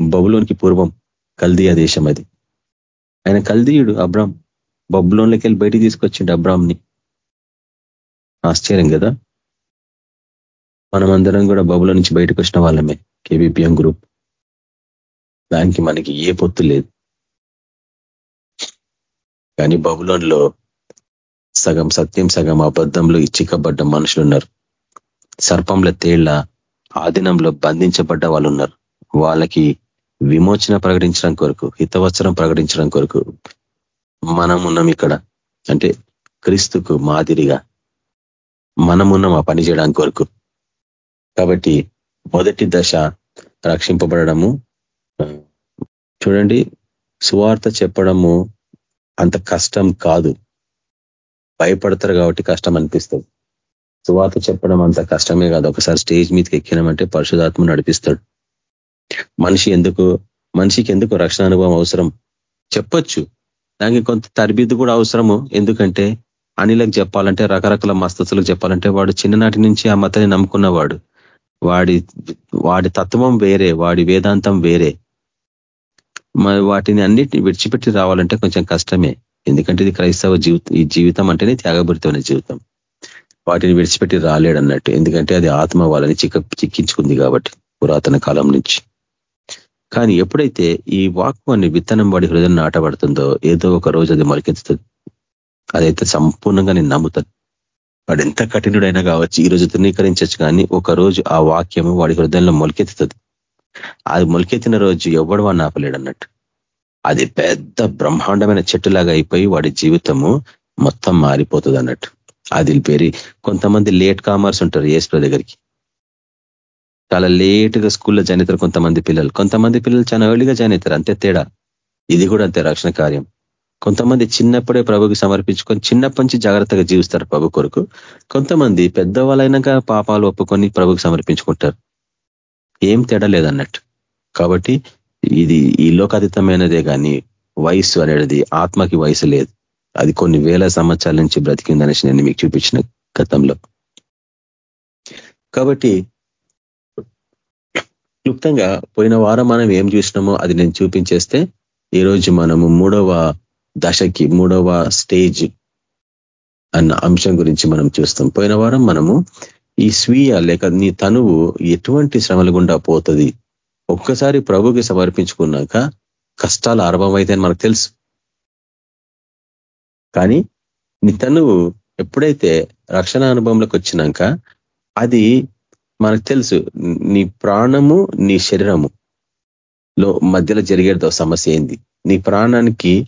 బబులోనికి పూర్వం కల్దీయ దేశం అది. ఆయన కల్దీయుడు అబ్రామ్ బబులోన్లోకి వెళ్ళి బయటికి తీసుకొచ్చిండు అబ్రామ్ని ఆశ్చర్యం కదా. మనమందరం కూడా బబులో నుంచి బయటకు వచ్చిన వాళ్ళమే. కేబిపిఎం గ్రూప్ దానికి మనకి ఏ పొత్తు లేదు. కానీ బబులోన్లో సగం సత్యం సగం అబద్ధంలో ఇచ్చికబడ్డ మనుషులు ఉన్నారు. సర్పంల తేళ్ళ ఆధీనంలో బంధించబడ్డ వాళ్ళు ఉన్నారు. వాళ్ళకి విమోచన ప్రకటించడం కొరకు హితవత్సరం ప్రకటించడం కొరకు మనం ఉన్నాం ఇక్కడ. అంటే క్రీస్తుకు మాదిరిగా మనమున్నాం ఆ పని చేయడానికి కొరకు. కాబట్టి మొదటి దశ రక్షింపబడము చూడండి సువార్త చెప్పడము అంత కష్టం కాదు. భయపడతారు కాబట్టి కష్టం అనిపిస్తుంది. సువార్త చెప్పడం అంత కష్టమే కాదు. ఒకసారి స్టేజ్ మీదకి ఎక్కినామంటే పరిశుధాత్మ నడిపిస్తాడు. మనిషి ఎందుకు మనిషికి ఎందుకు రక్షణ అనుభవం అవసరం? చెప్పొచ్చు. దానికి కొంత తరబిద్దు కూడా అవసరము. ఎందుకంటే అనిలకు చెప్పాలంటే రకరకాల మస్తతులకు చెప్పాలంటే వాడు చిన్ననాటి నుంచి ఆ మతని నమ్ముకున్నవాడు. వాడి వాడి తత్వం వేరే వాడి వేదాంతం వేరే. వాటిని అన్నిటిని విడిచిపెట్టి రావాలంటే కొంచెం కష్టమే. ఎందుకంటే ఇది క్రైస్తవ జీవితం ఈ జీవితం అంటేనే త్యాగభరితమైన జీవితం. వాటిని విడిచిపెట్టి రాలేడు అన్నట్టు ఎందుకంటే అది ఆత్మ వాళ్ళని చిక్క చిక్కించుకుంది కాబట్టి పురాతన కాలం నుంచి. కానీ ఎప్పుడైతే ఈ వాక్వాన్ని విత్తనం వాడి హృదయం నాటబడుతుందో ఏదో ఒక రోజు అది మొలకెత్తుతుంది. అదైతే సంపూర్ణంగా నేను నమ్ముతాను వాడు ఎంత కఠినుడైనా కావచ్చు ఈ రోజు ధృవీకరించచ్చు కానీ ఒక రోజు ఆ వాక్యము వాడి హృదయంలో మొలకెత్తుతుంది. అది మొలకెత్తిన రోజు ఎవడు వాడిని ఆపలేడు అన్నట్టు. అది పెద్ద బ్రహ్మాండమైన చెట్టులాగా అయిపోయి వాడి జీవితము మొత్తం మారిపోతుంది అన్నట్టు. అది పేరి కొంతమంది లేట్ కామర్స్ ఉంటారు ఏసుల దగ్గరికి. చాలా లేట్గా స్కూల్లో జాయిన్ అవుతారు కొంతమంది పిల్లలు. కొంతమంది పిల్లలు చాలా ఎర్లీగా జాయిన్ అవుతారు అంతే తేడా. ఇది కూడా అంతే రక్షణ కార్యం. కొంతమంది చిన్నప్పుడే ప్రభుకి సమర్పించుకొని చిన్నప్పటి నుంచి జాగ్రత్తగా జీవిస్తారు ప్రభు కొరకు. కొంతమంది పెద్దవాళ్ళైనాక పాపాలు ఒప్పుకొని ప్రభుకి సమర్పించుకుంటారు. ఏం తేడా లేదన్నట్టు. కాబట్టి ఇది ఈ లోకాతీతమైనదే కానీ వయసు అనేది ఆత్మకి వయసు లేదు. అది కొన్ని వేల సంవత్సరాల నుంచి బ్రతికిందనేసి నేను మీకు చూపించిన గతంలో. కాబట్టి క్లుప్తంగా పోయిన వారం మనం ఏం చూసినామో అది నేను చూపించేస్తే ఈరోజు మనము మూడవ దశకి మూడవ స్టేజ్ అన్న అంశం గురించి మనం చూస్తాం. పోయిన వారం మనము ఈ స్వీయ లేక నీ తనువు ఎటువంటి శ్రమల గుండా పోతుంది? ఒక్కసారి ప్రభుకి సమర్పించుకున్నాక కష్టాలు ఆరంభమవుతాయని మనకు తెలుసు. కానీ నీ తనువు ఎప్పుడైతే రక్షణ అనుభవంలోకి వచ్చినాక అది మనకు తెలుసు. నీ ప్రాణము నీ శరీరము లో మధ్యలో జరిగేదో సమస్య ఏంది? నీ ప్రాణానికి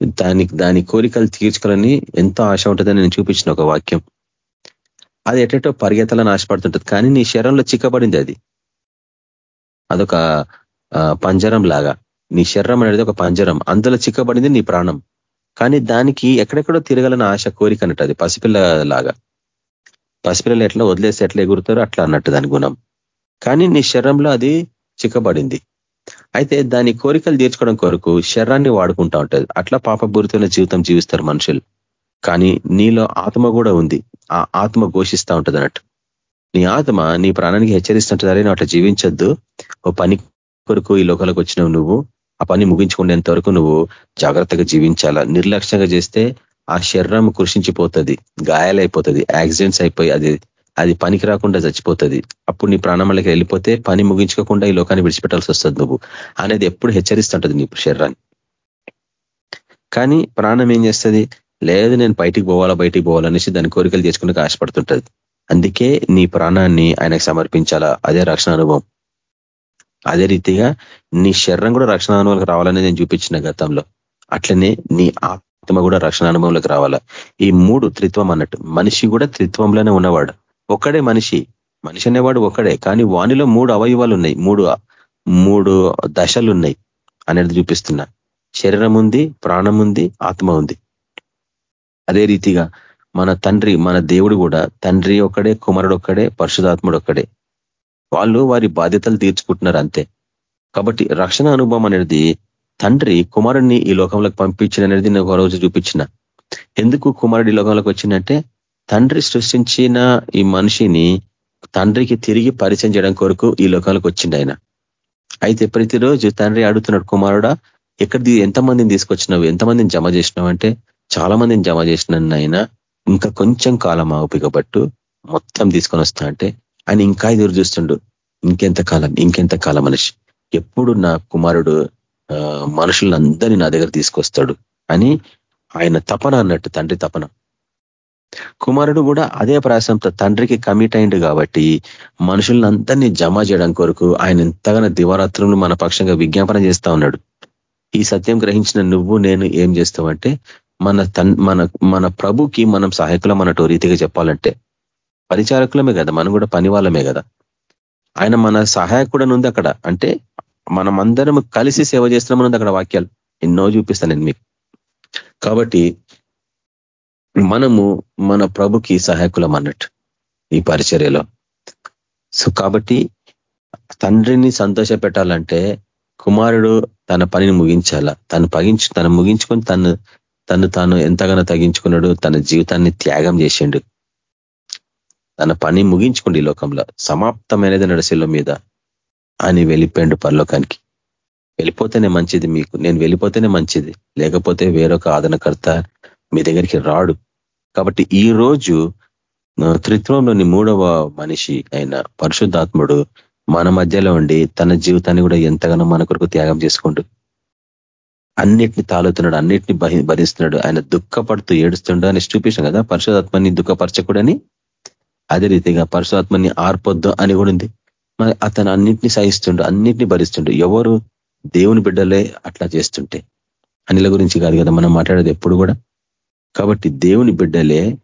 దానికి దాని కోరికలు తీర్చుకోవాలని ఎంతో ఆశ ఉంటుందని నేను చూపించిన ఒక వాక్యం. అది ఎటో పరిగెత్తాలని ఆశపడుతుంటుంది కానీ నీ శరీరంలో చిక్కబడింది అది. అదొక పంజరం లాగా. నీ శరీరం అనేది ఒక పంజరం. అందులో చిక్కబడింది నీ ప్రాణం. కానీ దానికి ఎక్కడెక్కడో తిరగాలని ఆశ కోరిక అన్నట్టు అది. పసిపిల్ల లాగా. పసిపిల్లలు ఎట్లా వదిలేసి ఎట్లా ఎగురుతారో అట్లా అన్నట్టు దాని గుణం. కానీ నీ శరీరంలో అది చిక్కబడింది. అయితే దాని కోరికలు తీర్చుకోవడం కొరకు శరీరాన్ని వాడుకుంటా ఉంటుంది. అట్లా పాపపూరితమైన జీవితం జీవిస్తారు మనుషులు. కానీ నీలో ఆత్మ కూడా ఉంది. ఆ ఆత్మ ఘోషిస్తూ ఉంటుంది అన్నట్టు నీ ఆత్మ నీ ప్రాణానికి హెచ్చరిస్తుంటుందని నువ్వు అట్లా జీవించొద్దు. ఓ పని కొరకు ఈ లోకాలకు వచ్చినావు నువ్వు. ఆ పని ముగించుకునేంత వరకు నువ్వు జాగ్రత్తగా జీవించాలా? నిర్లక్ష్యంగా చేస్తే ఆ శరీరం కృషించిపోతుంది. గాయాలైపోతుంది. యాక్సిడెంట్స్ అయిపోయి అది అది పనికి రాకుండా చచ్చిపోతుంది. అప్పుడు నీ ప్రాణంలోకి వెళ్ళిపోతే పని ముగించుకోకుండా ఈ లోకాన్ని విడిచిపెట్టాల్సి వస్తుంది నువ్వు. అనేది ఎప్పుడు హెచ్చరిస్తుంటది నీ శరీరాన్ని. కానీ ప్రాణం ఏం చేస్తుంది? లేదు నేను బయటికి పోవాలా బయటికి పోవాలనేసి దాని కోరికలు తీసుకునే ఆశపడుతుంటది. అందుకే నీ ప్రాణాన్ని ఆయనకు సమర్పించాలా? అదే రక్షణ అనుభవం. అదే రీతిగా నీ శరీరం కూడా రక్షణ అనుభవంలోకి రావాలని నేను చూపించిన గతంలో. అట్లనే నీ ఆత్మ కూడా రక్షణ అనుభవంలోకి రావాలా. ఈ మూడు త్రిత్వం అన్నట్టు. మనిషి కూడా త్రిత్వంలోనే ఉన్నవాడు. ఒక్కడే మనిషి. మనిషి అనేవాడు ఒక్కడే. కానీ వానిలో మూడు అవయవాలు ఉన్నాయి మూడు మూడు దశలు ఉన్నాయి అనేది చూపిస్తున్నా. శరీరం ఉంది ప్రాణం ఉంది ఆత్మ ఉంది. అదే రీతిగా మన తండ్రి మన దేవుడు కూడా తండ్రి ఒక్కడే కుమారుడు ఒక్కడే పరిశుధాత్ముడు ఒక్కడే. వాళ్ళు వారి బాధ్యతలు తీర్చుకుంటున్నారు అంతే. కాబట్టి రక్షణ అనుభవం అనేది తండ్రి కుమారుడిని ఈ లోకంలోకి పంపించిన అనేది నేను ఒక రోజు చూపించిన. ఎందుకు కుమారుడు ఈ లోకంలోకి వచ్చిందంటే తండ్రి సృష్టించిన ఈ మనిషిని తండ్రికి తిరిగి పరిచయం చేయడం కొరకు ఈ లోకాలకు వచ్చిండు ఆయన. అయితే ప్రతిరోజు తండ్రి అడుగుతున్నాడు కుమారుడా ఎక్కడ ఎంతమందిని తీసుకొచ్చినావు? ఎంతమందిని జమ చేసినావు? అంటే చాలా మందిని జమ చేసినాను ఆయన ఇంకా కొంచెం కాలం ఆపికబట్టు మొత్తం తీసుకొని వస్తా అంటే ఆయన ఇంకా ఎదురు చూస్తుండు. ఇంకెంత కాలం ఇంకెంత కాలం మనిషి? ఎప్పుడు నా కుమారుడు మనుషులందరినీ నా దగ్గర తీసుకొస్తాడు? అని ఆయన తపన అన్నట్టు తండ్రి తపన. కుమారుడు కూడా అదే ప్రయాసంతో తండ్రికి కమిట్ అయిండు కాబట్టి మనుషులందరినీ జమ చేయడం కొరకు ఆయన ఎంతగానో దివారాత్రులు మన పక్షంగా విజ్ఞాపన చేస్తా ఉన్నాడు. ఈ సత్యం గ్రహించిన నువ్వు నేను ఏం చేస్తావంటే మన తన్ మన మన ప్రభుకి మనం సహాయకులం అన్నట్టు రీతిగా చెప్పాలంటే పరిచారకులమే కదా మనం కూడా పని వాళ్ళమే కదా. ఆయన మన సహాయకుడు ఉంది అక్కడ. అంటే మనం అందరం కలిసి సేవ చేస్తున్నామని అక్కడ వాక్యాలు. ఎన్నో చూపిస్తాను నేను మీకు. కాబట్టి మనము మన ప్రభుకి సహాయకులం అన్నట్టు ఈ పరిచర్యలో. సో కాబట్టి తండ్రిని సంతోష పెట్టాలంటే కుమారుడు తన పనిని ముగించాలా. తను పగించు తను ముగించుకొని తను తను తాను ఎంతగానో తగ్గించుకున్నాడు తన జీవితాన్ని త్యాగం చేసిండు. తన పని ముగించుకోండి లోకంలో. సమాప్తమైనది నడశిల మీద అని వెళ్ళిపోయిండు పరలోకానికి. వెళ్ళిపోతేనే మంచిది మీకు. నేను వెళ్ళిపోతేనే మంచిది. లేకపోతే వేరొక ఆదరణకర్త మీ దగ్గరికి రాడు. కాబట్టి ఈ రోజు త్రిత్వంలోని మూడవ మనిషి అయిన పరిశుద్ధాత్ముడు మన మధ్యలో ఉండి తన జీవితాన్ని కూడా ఎంతగానో మన కొరకు త్యాగం చేసుకుంటూ అన్నిటిని తాలుతున్నాడు అన్నిటిని భరిస్తున్నాడు. ఆయన దుఃఖపడుతూ ఏడుస్తుండ అని చూపించాం కదా పరిశుధాత్మని దుఃఖపరచకూడని? అదే రీతిగా పరిశుధాత్మని ఆర్పొద్దు అని కూడా ఉంది. మరి అతను అన్నింటినీ సహిస్తుండు అన్నింటినీ భరిస్తుండు. ఎవరు దేవుని బిడ్డలే అట్లా చేస్తుంటే? అనిల గురించి కాదు కదా మనం మాట్లాడేది ఎప్పుడు కూడా. కాబట్టి దేవుని బిడ్డలే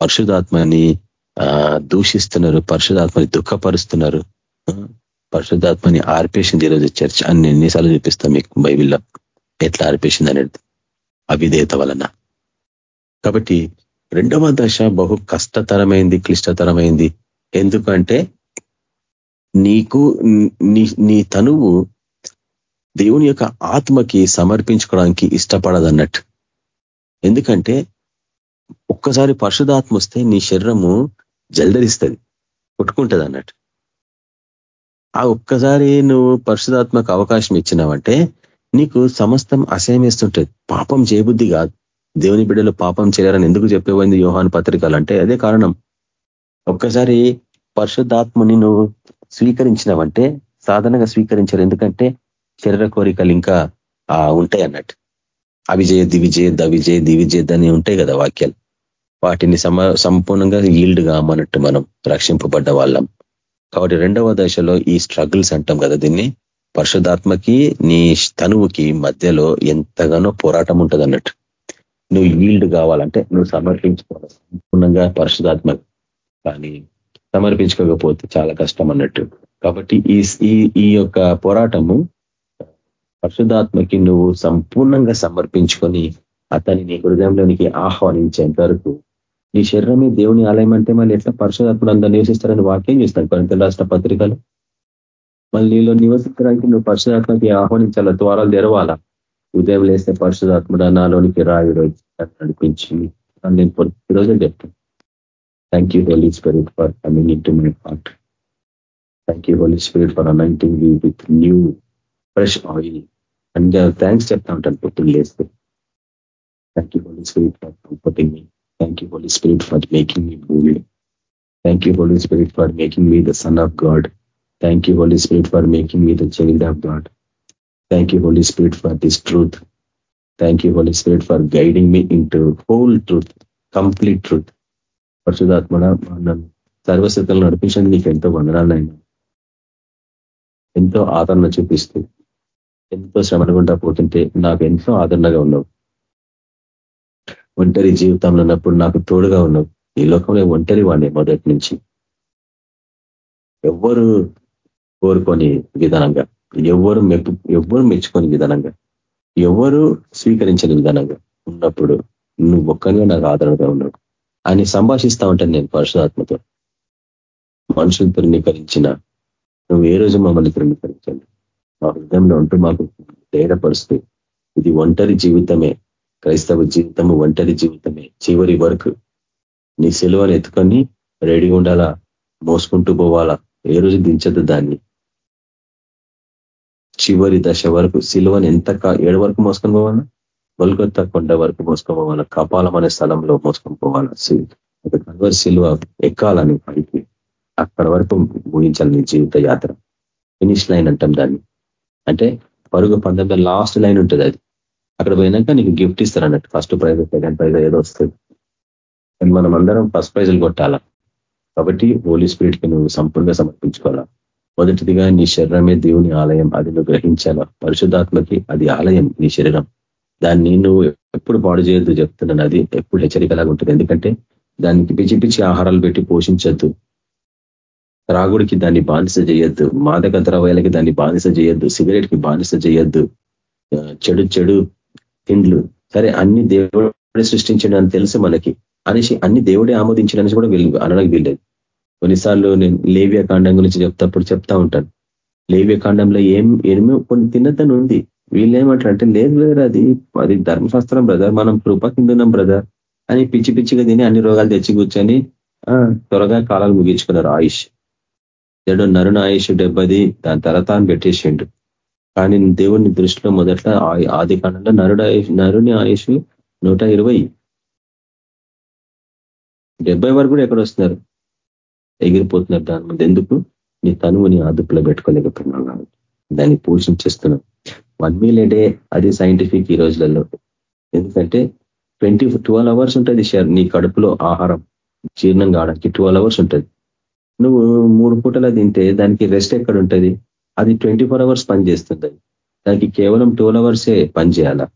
పరిశుధాత్మని దూషిస్తున్నారు పరిశుధాత్మని దుఃఖపరుస్తున్నారు. పరిశుధాత్మని ఆర్పేసింది ఈరోజు చర్చ్ అని ఎన్నిసార్లు చూపిస్తాం మీకు బైబిల్లో. ఎట్లా ఆర్పేసింది అనేది అవిధేయత వలన. కాబట్టి రెండవ దశ బహు కష్టతరమైంది క్లిష్టతరమైంది. ఎందుకంటే నీకు నీ తనువు దేవుని యొక్క ఆత్మకి సమర్పించుకోవడానికి ఇష్టపడదన్నట్టు. ఎందుకంటే ఒక్కసారి పరిశుధాత్మ వస్తే నీ శరీరము జల్దరిస్తుంది. కొట్టుకుంటుంది అన్నట్టు. ఆ ఒక్కసారి నువ్వు పరిశుధాత్మకు అవకాశం ఇచ్చినావంటే నీకు సమస్తం అసహ్యమేస్తుంటుంది. పాపం చేయబుద్ధి కాదు. దేవుని బిడ్డలు పాపం చేయాలని ఎందుకు చెప్పేవైంది యోహాన్ పత్రికలు అంటే అదే కారణం. ఒక్కసారి పరిశుద్ధాత్మని నువ్వు స్వీకరించినావంటే సాధారణంగా స్వీకరించారు. ఎందుకంటే శరీర కోరికలు ఇంకా ఉంటాయి అన్నట్టు. అవిజయ దివిజయ దవిజయ దివిజయ అని ఉంటాయి కదా వాక్యాలు. వాటిని సమ సంపూర్ణంగా ఈల్డ్ కామన్నట్టు మనం రక్షింపబడ్డ వాళ్ళం. కాబట్టి రెండవ దశలో ఈ స్ట్రగుల్స్ అంటాం కదా దీన్ని. పరిశుధాత్మకి నీ తనువుకి మధ్యలో ఎంతగానో పోరాటం ఉంటుంది అన్నట్టు. నువ్వు ఈల్డ్ కావాలంటే నువ్వు సమర్పించుకోవాలి. సంపూర్ణంగా పరిశుధాత్మ కానీ సమర్పించుకోకపోతే చాలా కష్టం అన్నట్టు. కాబట్టి ఈ ఈ యొక్క పోరాటము పరిశుధాత్మకి నువ్వు సంపూర్ణంగా సమర్పించుకొని అతని నీ హృదయంలోనికి ఆహ్వానించేంత వరకు నీ శరీరమే దేవుని ఆలయం అంటే మళ్ళీ ఎట్లా పరిశుధాత్మలు అందరూ నివసిస్తారని వాక్యం చేస్తాను కొరింత రాష్ట్ర పత్రికలు. మళ్ళీ నీలో నివసించడానికి నువ్వు పరిశుధాత్మకి ఆహ్వానించాల? ద్వారాలు తెరవాలా? ఉదయం లేస్తే పరిశుధాత్ముడు నాలోనికి రాయుడు నడిపించి నేను ఈరోజు చెప్తాను. Thank you Holy Spirit for coming into my heart thank you Holy Spirit for anointing with new fresh oil and thanks చెప్తా ఉంటాను పొద్దున్న లేస్తే thank you Holy Spirit for comforting me thank you Holy Spirit for making me భూమి thank you Holy Spirit for making me the son of God thank you Holy Spirit for making me the child of God thank you Holy spirit for this truth thank you Holy Spirit for guiding me into whole truth complete truth పరిశుధాత్మడ నన్ను సర్వస్థితులను నడిపించండి. నీకు ఎంతో వందనాలైనా ఎంతో ఆదరణ చూపిస్తూ ఎంతో శ్రమనుకుంటా పోతుంటే నాకు ఎంతో ఆదరణగా ఉన్నావు. ఒంటరి జీవితంలో ఉన్నప్పుడు నాకు తోడుగా ఉన్నావు. ఈ లోకంలో ఒంటరి వాడిని మొదటి నుంచి. ఎవ్వరు కోరుకొని విధానంగా ఎవ్వరు మెప్పు ఎవ్వరు మెచ్చుకొని విధానంగా ఎవరు స్వీకరించని విధానంగా ఉన్నప్పుడు నువ్వు ఒక్కనిగా నాకు ఆదరణగా ఉన్నావు. అని సంభాషిస్తా ఉంటాను నేను పరిశుధాత్మతో మనుషులు తృణీకరించిన నువ్వు ఏ రోజు మమ్మల్ని తృణీకరించండి మా హృదయంలో ఉంటూ మాకు ధైర్యపరుస్తూ ఇది ఒంటరి జీవితమే. క్రైస్తవ జీవితము ఒంటరి జీవితమే. చివరి వరకు నీ సెలవుని ఎత్తుకొని రెడీగా ఉండాలా? మోసుకుంటూ పోవాలా? ఏ రోజు దించదు దాన్ని. చివరి దశ వరకు సిలువని ఎంత ఏడు వరకు మోసుకొని పోవాలా? బొల్గొత్త కొండ వరకు మోసుకొని పోవాలా? కపాలం అనే స్థలంలో మోసుకొని పోవాలా? ఒక కన్వర్ సిలువ ఎక్కాలని పైకి అక్కడ వరకు ముగించాలి నీ జీవిత యాత్ర. ఫినిష్ లైన్ అంటాం దాన్ని. అంటే పరుగు పంతొమ్మిది లాస్ట్ లైన్ ఉంటుంది అది. అక్కడ పోయినాక నీకు గిఫ్ట్ ఇస్తారు అన్నట్టు ఫస్ట్ ప్రైజ్ సెకండ్ ప్రైజ్ ఏదో వస్తుంది. కానీ మనం అందరం ఫస్ట్ ప్రైజ్లు కొట్టాలా? కాబట్టి హోలీ స్పిరిట్కి నువ్వు సంపూర్ణంగా సమర్పించుకోవాలా? మొదటిదిగా నీ శరీరమే దేవుని ఆలయం. అది నువ్వు గ్రహించాలా? పరిశుద్ధాత్మకి అది ఆలయం నీ శరీరం. దాన్ని నువ్వు ఎప్పుడు పాడు చేయొద్దు చెప్తున్నాను అది ఎప్పుడు హెచ్చరికలాగా ఉంటుంది. ఎందుకంటే దానికి పిచ్చి పిచ్చి ఆహారాలు పెట్టి పోషించద్దు. త్రాగుడికి దాన్ని బానిస చేయొద్దు మాదక ద్రవ్యాలకి దాన్ని బానిస చేయొద్దు సిగరెట్కి బానిస చేయొద్దు చెడు చెడు తిండ్లు. సరే అన్ని దేవుడే సృష్టించండి అని తెలుసు మనకి. అనేసి అన్ని దేవుడే ఆమోదించడానికి కూడా వీళ్ళు అనడానికి వీల్లేదు. కొన్నిసార్లు నేను లేవ్య కాండం గురించి చెప్తప్పుడు చెప్తా ఉంటాను. లేవ్య కాండంలో ఏం ఏమో కొన్ని తిన్నతను ఉంది. వీళ్ళు అంటే లేదు బ్రదర్ అది అది ధర్మశాస్త్రం బ్రదర్ మనం కృప కిందున్నాం బ్రదర్ అని పిచ్చి పిచ్చిగా తిని అన్ని రోగాలు తెచ్చి కూర్చొని త్వరగా కాలాలు ముగించుకున్నారు ఆయుష్. ఏడో నరుణ ఆయుష్ డెబ్బది దాని తర్వాత పెట్టేసిండు. కానీ దేవుని దృష్టిలో మొదట్లో ఆది కాలంలో నరుడు నరుని ఆయుష్ నూట ఇరవై. డెబ్బై వరకు కూడా ఎక్కడ వస్తున్నారు? ఎగిరిపోతున్నారు దాని ముందు. ఎందుకు? నీ తనువుని అదుపులో పెట్టుకోలేకపోతున్నావు దాన్ని పోషించేస్తున్నాం వన్ మీల్ డే అది సైంటిఫిక్ ఈ రోజులలో. ఎందుకంటే ట్వంటీ ట్వెల్వ్ అవర్స్ ఉంటుంది నీ కడుపులో ఆహారం జీర్ణం కావడానికి. ట్వెల్వ్ అవర్స్ ఉంటుంది. నువ్వు మూడు పూటలా తింటే దానికి రెస్ట్ ఎక్కడ ఉంటుంది? అది ట్వంటీ ఫోర్ అవర్స్ పనిచేస్తుంది దానికి కేవలం ట్వెల్వ్ అవర్సే పని చేయాలా?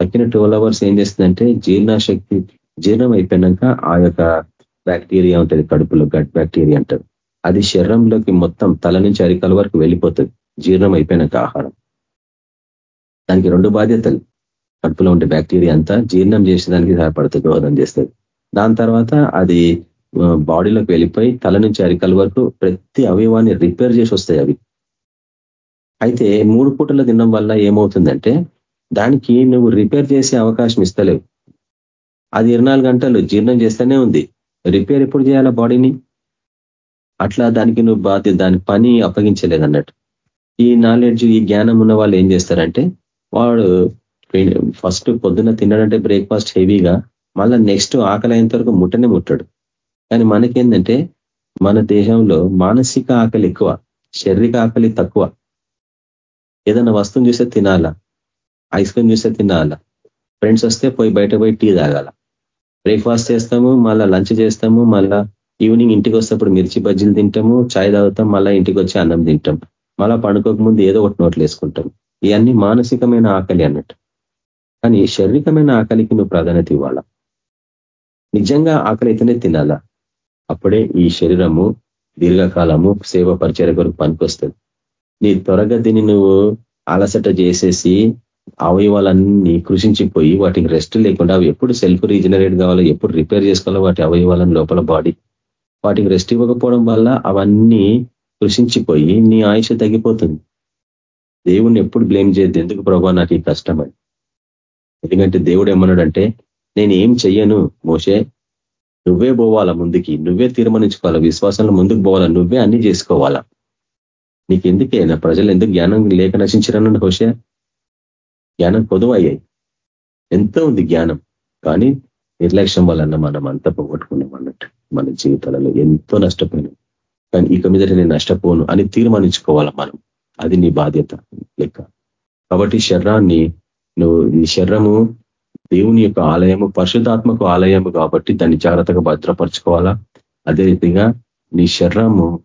తక్కిన ట్వెల్వ్ అవర్స్ ఏం చేస్తుందంటే జీర్ణశక్తి జీర్ణం అయిపోయినాక ఆ యొక్క బ్యాక్టీరియా ఉంటుంది కడుపులో గట్ బ్యాక్టీరియా అంటారు. అది శరీరంలోకి మొత్తం తల నుంచి అరికల వరకు వెళ్ళిపోతుంది జీర్ణం అయిపోయినాక ఆహారం. దానికి రెండు బాధ్యతలు. కడుపులో ఉండే బ్యాక్టీరియా అంతా జీర్ణం చేసేదానికి సహాయపడుతుంది దోహదం చేస్తుంది. దాని తర్వాత అది బాడీలోకి వెళ్ళిపోయి తల నుంచి అరికల వరకు ప్రతి అవయవాన్ని రిపేర్ చేసి వస్తాయి అవి. అయితే మూడు పూటలు తినడం వల్ల ఏమవుతుందంటే దానికి నువ్వు రిపేర్ చేసే అవకాశం ఇస్తలేవు. అది ఇరవై గంటలు జీర్ణం చేస్తూనే ఉంది. రిపేర్ ఎప్పుడు చేయాలా బాడీని? అట్లా దానికి నువ్వు బాధ్యత దాని పని అప్పగించలేదు అన్నట్టు ఈ నాలెడ్జ్ ఈ జ్ఞానం ఉన్న వాళ్ళు ఏం చేస్తారంటే వాడు ఫస్ట్ పొద్దున్న తిన్నాడంటే బ్రేక్ఫాస్ట్ హెవీగా మళ్ళీ నెక్స్ట్ ఆకలి అయినంత వరకు ముట్టనే ముట్టాడు. కానీ మనకేంటంటే మన దేశంలో మానసిక ఆకలి ఎక్కువ శారీరక ఆకలి తక్కువ. ఏదైనా వస్తువుని చూస్తే తినాలా? ఐస్ క్రీమ్ చూస్తే తినాలా? ఫ్రెండ్స్ వస్తే పోయి బయట పోయి టీ తాగాల? బ్రేక్ఫాస్ట్ చేస్తాము మళ్ళీ లంచ్ చేస్తాము మళ్ళా ఈవినింగ్ ఇంటికి వస్తేప్పుడు మిర్చి బజ్జీలు తింటాము చాయ్ తాగుతాం మళ్ళీ ఇంటికి వచ్చి అన్నం తింటాం. మళ్ళా పడుకోకముందు ఏదో ఒకటి నోట్లు వేసుకుంటాం. ఇవన్నీ మానసికమైన ఆకలి అన్నట్టు. కానీ శారీరకమైన ఆకలికి నువ్వు ప్రాధాన్యత ఇవ్వాలా? నిజంగా ఆకలి అయితేనే తినాలా? అప్పుడే ఈ శరీరము దీర్ఘకాలము సేవ పరిచయ కొరకు పనికొస్తుంది. నీ త్వరగా దీన్ని నువ్వు అలసట చేసేసి అవయవాలన్నీ కృషించిపోయి వాటికి రెస్ట్ లేకుండా అవి ఎప్పుడు సెల్ఫ్ రీజనరేట్ కావాలో ఎప్పుడు రిపేర్ చేసుకోవాలో వాటి అవయవాలను లోపల బాడీ. వాటికి రెస్ట్ ఇవ్వకపోవడం వల్ల అవన్నీ కృషించిపోయి నీ ఆయుష తగ్గిపోతుంది. దేవుణ్ణి ఎప్పుడు బ్లేమ్ చేయద్దు. ఎందుకు ప్రభా? నాకు ఈ కష్టం అని. ఎందుకంటే దేవుడు ఏమన్నాడంటే నేను ఏం చెయ్యను మోసే నువ్వే పోవాలా ముందుకి? నువ్వే తీర్మానించుకోవాలా? విశ్వాసంలో ముందుకు పోవాలా? నువ్వే అన్ని చేసుకోవాలా? నీకు ఎందుకే నా ప్రజలు ఎందుకు జ్ఞానం లేక నశించారన్నాడు హోషే? జ్ఞానం పొదువయ్యాయి ఎంతో ఉంది జ్ఞానం. కానీ నిర్లక్ష్యం వలన మనం అంతా పోగొట్టుకున్నాం అన్నట్టు. మన జీవితాలలో ఎంతో నష్టపోయినాం. కానీ ఇక మీద నేను నష్టపోను అని తీర్మానించుకోవాలా మనం? అది నీ బాధ్యత లెక్క. కాబట్టి శరీరాన్ని నువ్వు ఈ శరీరము దేవుని యొక్క ఆలయము పరిశుద్ధాత్మకు ఆలయము కాబట్టి దాన్ని జాగ్రత్తగా భద్రపరచుకోవాలా? అదే రీతిగా నీ శరీరము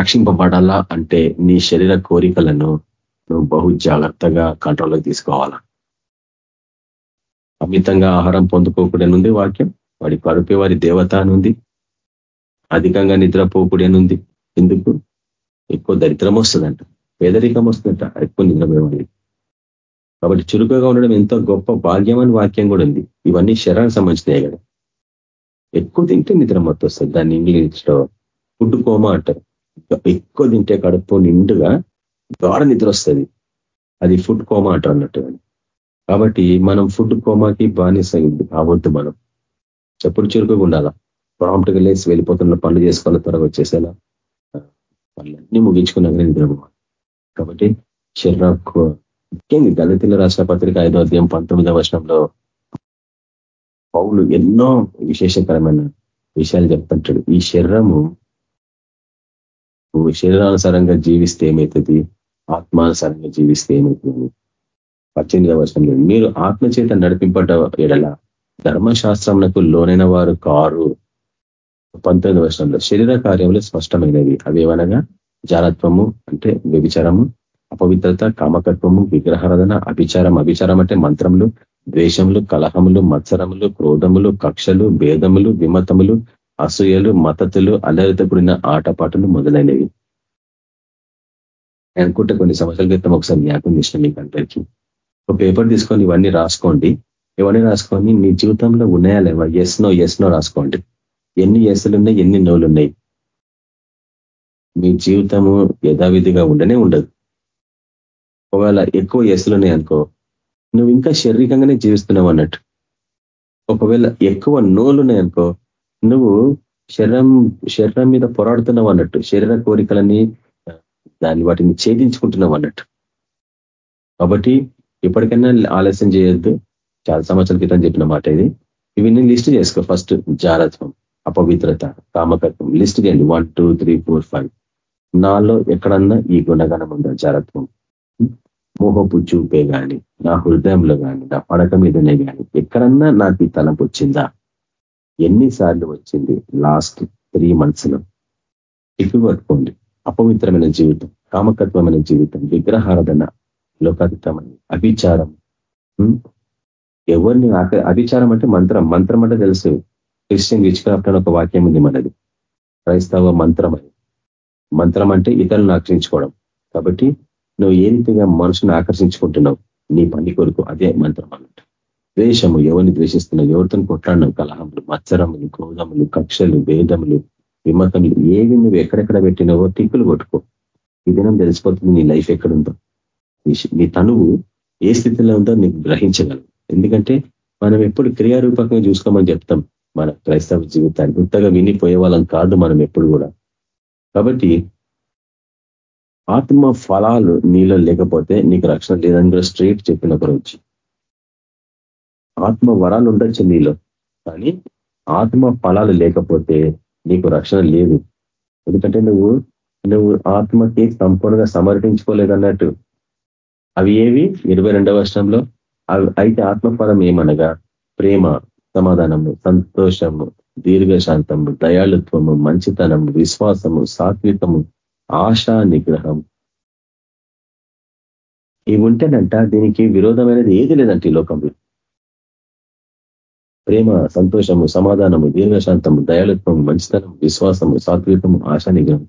రక్షింపబడాలా అంటే నీ శరీర కోరికలను నువ్వు బహు జాగ్రత్తగా కంట్రోల్లోకి తీసుకోవాలా? అమితంగా ఆహారం పొందుకోకూడనుంది వాక్యం. వాడి కడుపే వారి దేవత అనుంది అధికంగా నిద్రపోకూడనుంది ఎందుకు? ఎక్కువ దరిద్రం వస్తుందంట. పేదరికం వస్తుందంట. ఎక్కువ నిద్రపోయేవాడికి కాబట్టి చురుకుగా ఉండడం ఎంతో గొప్ప భాగ్యం అని వాక్యం కూడా ఉంది. ఇవన్నీ శరీరానికి సంబంధించినవి కదా. ఎక్కువ తింటే నిద్ర మొత్తం వస్తుంది. దాన్ని ఇంగ్లీష్లో ఫుడ్ కోమా అంటారు. ఎక్కువ తింటే కడుపు నిండుగా ద్వారా నిద్ర వస్తుంది. అది ఫుడ్ కోమా అంటారు అన్నట్టు కాబట్టి మనం ఫుడ్ కోమాకి బానిస కావద్దు మనం. చెప్పుడు చురుకుగా ఉండాలా? ప్రాంప్ట్గా లేచి వెళ్ళిపోతున్న పనులు చేసుకున్న త్వరగా వచ్చేసేలా? పనులన్నీ ముగించుకున్నాక నిద్రపోవాలి కాబట్టి శరీర ముఖ్యంగా దళితుల రాష్ట్ర పత్రిక ఐదో అధ్యాయం పంతొమ్మిదవ వర్షంలో పౌలు ఎన్నో విశేషకరమైన విషయాలు చెప్తుంటాడు. ఈ శరీరము శరీరానుసారంగా జీవిస్తే ఏమవుతుంది ఆత్మానుసారంగా జీవిస్తే ఏమవుతుంది పద్దెనిమిదవ వర్షంలో మీరు ఆత్మచేత నడిపింపడ్డ ఎడల ధర్మశాస్త్రంకు లోనైన వారు కారు. పంతొమ్మిది వర్షంలో శరీర కార్యములు స్పష్టమైనవి. అవేవనగా? జాలత్వము అంటే వ్యభిచారము అపవిత్రత కామకత్వము విగ్రహారాధన అభిచారం అభిచారం అంటే మంత్రములు ద్వేషములు కలహములు మత్సరములు క్రోధములు కక్షలు భేదములు విమతములు అసూయలు మతతులు అల్లరితో కూడిన ఆటపాటలు మొదలైనవి. అనుకుంటే కొన్ని సంవత్సరాల క్రితం ఒకసారి జ్ఞాపకం చేసిన మీకు అందరికీ. ఒక పేపర్ తీసుకొని ఇవన్నీ రాసుకోండి. ఇవన్నీ రాసుకొని మీ జీవితంలో ఉన్నాయా లేవా? ఎస్ నో ఎస్ నో రాసుకోండి. ఎన్ని ఎస్లు ఉన్నాయి ఎన్ని నోలు ఉన్నాయి? మీ జీవితము యథావిధిగా ఉండనే ఉండదు. ఒకవేళ ఎక్కువ ఎసులున్నాయి అనుకో నువ్వు ఇంకా శారీరకంగానే జీవిస్తున్నావు అన్నట్టు. ఒకవేళ ఎక్కువ నోలు ఉన్నాయనుకో నువ్వు శరీరం శరీరం మీద పోరాడుతున్నావు అన్నట్టు శరీర కోరికలని దాన్ని వాటిని ఛేదించుకుంటున్నావు అన్నట్టు. కాబట్టి ఇప్పటికైనా ఆలస్యం చేయొద్దు. చాలా సంవత్సరాల క్రితం చెప్పిన మాట ఇది. ఇవన్నీ లిస్ట్ చేసుకో ఫస్ట్ జారత్వం అపవిత్రత కామకత్వం. లిస్ట్ చేయండి. One two three four five. నాలో ఎక్కడన్నా ఈ గుణగణం ఉందా జారత్వం మోహపు చూపే కానీ నా హృదయంలో కానీ నా పడక మీదనే కానీ ఎక్కడన్నా నాకు ఈ తలంపు వచ్చిందా? ఎన్నిసార్లు వచ్చింది లాస్ట్ త్రీ మంత్స్లో? ఎక్కువ పట్టుకోండి అపవిత్రమైన జీవితం కామకత్వమైన జీవితం విగ్రహారాధన లోకాతీతమైన అభిచారం. ఎవరిని అభిచారం అంటే మంత్రం. మంత్రం అంటే తెలుసు. క్రిస్టియన్ విచ్క్రాఫ్ట్ అని ఒక వాక్యం ఉంది మనది. క్రైస్తవ మంత్రం అని మంత్రం అంటే ఇతరులను ఆక్షించుకోవడం కాబట్టి నువ్వు ఏంటిగా మనుషుని ఆకర్షించుకుంటున్నావు? నీ పని కొరకు అదే మంత్రం అన్నట్టు. ద్వేషము ఎవరిని ద్వేషిస్తున్నావు ఎవరితో కొట్లాడినావు కలహములు మత్సరములు క్రోధములు కక్షలు భేదములు విమతములు ఏవి నువ్వు ఎక్కడెక్కడ పెట్టినావో టిక్కులు కొట్టుకో. ఈ దినం తెలిసిపోతుంది నీ లైఫ్ ఎక్కడుందో. నీ తనువు ఏ స్థితిలో ఉందో నీకు గ్రహించగలవు. ఎందుకంటే మనం ఎప్పుడు క్రియారూపకంగా చూసుకోమని చెప్తాం. మన క్రైస్తవ జీవితాన్ని ఇంతగా వినిపోయే వాళ్ళం కాదు మనం ఎప్పుడు కూడా. కాబట్టి ఆత్మ ఫలాలు నీలో లేకపోతే నీకు రక్షణ లేదని కూడా స్ట్రైట్ చెప్పిన గురించి ఆత్మ వరాలు ఉండొచ్చు నీలో కానీ ఆత్మ ఫలాలు లేకపోతే నీకు రక్షణ లేదు. ఎందుకంటే నువ్వు నువ్వు ఆత్మకి సంపూర్ణంగా సమర్పించుకోలేదన్నట్టు. అవి ఏవి? ఇరవై రెండవ వర్షంలో అయితే ఆత్మఫలం ఏమనగా? ప్రేమ సమాధానము సంతోషము దీర్ఘశాంతము దయాళుత్వము మంచితనము విశ్వాసము సాత్వికము ఆశా నిగ్రహం ఇవి ఉంటేనంట దీనికి విరోధమైనది ఏది లేదంట ఈ లోకంలో. ప్రేమ సంతోషము సమాధానము దీర్ఘశాంతము దయాళత్వము మంచితనం విశ్వాసము సాత్వికము ఆశా నిగ్రహం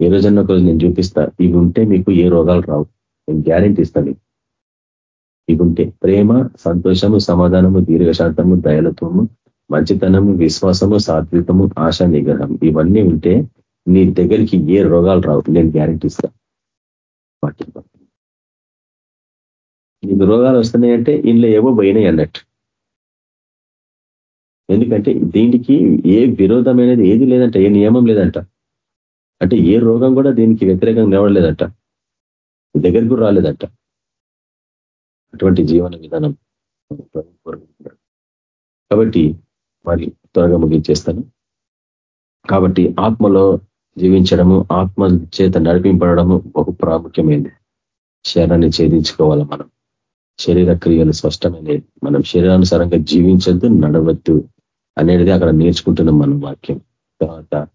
ఏ రోజన్నా రోజు నేను చూపిస్తా ఇవి ఉంటే మీకు ఏ రోగాలు రావు. నేను గ్యారెంటీ ఇస్తాను. ఇవి ఉంటే ప్రేమ సంతోషము సమాధానము దీర్ఘశాంతము దయాలత్వము మంచితనము విశ్వాసము సాత్వికము ఆశ నిగ్రహం ఇవన్నీ ఉంటే నీ దగ్గరికి ఏ రోగాలు రావు నేను గ్యారెంటీ ఇస్తాను నీకు రోగాలు వస్తున్నాయంటే ఇంట్లో ఏవో పోయినాయి అన్నట్టు. ఎందుకంటే దీనికి ఏ విరోధమైనది ఏది లేదంట ఏ నియమం లేదంట. అంటే ఏ రోగం కూడా దీనికి వ్యతిరేకంగా నిలవలేదంట దగ్గరికి కూడా రాలేదంట. అటువంటి జీవన విధానం కాబట్టి మరి త్వరగా ముగించేస్తాను. కాబట్టి ఆత్మలో జీవించడము ఆత్మ చేత నడిపింపడము బహు ప్రాముఖ్యమైనది. శరీరాన్ని ఛేదించుకోవాలి మనం. శరీర క్రియలు స్పష్టమైనవి. మనం శరీరానుసారంగా జీవించద్దు నడవద్దు అనేది అక్కడ నేర్చుకుంటున్నాం మనం వాక్యం. తర్వాత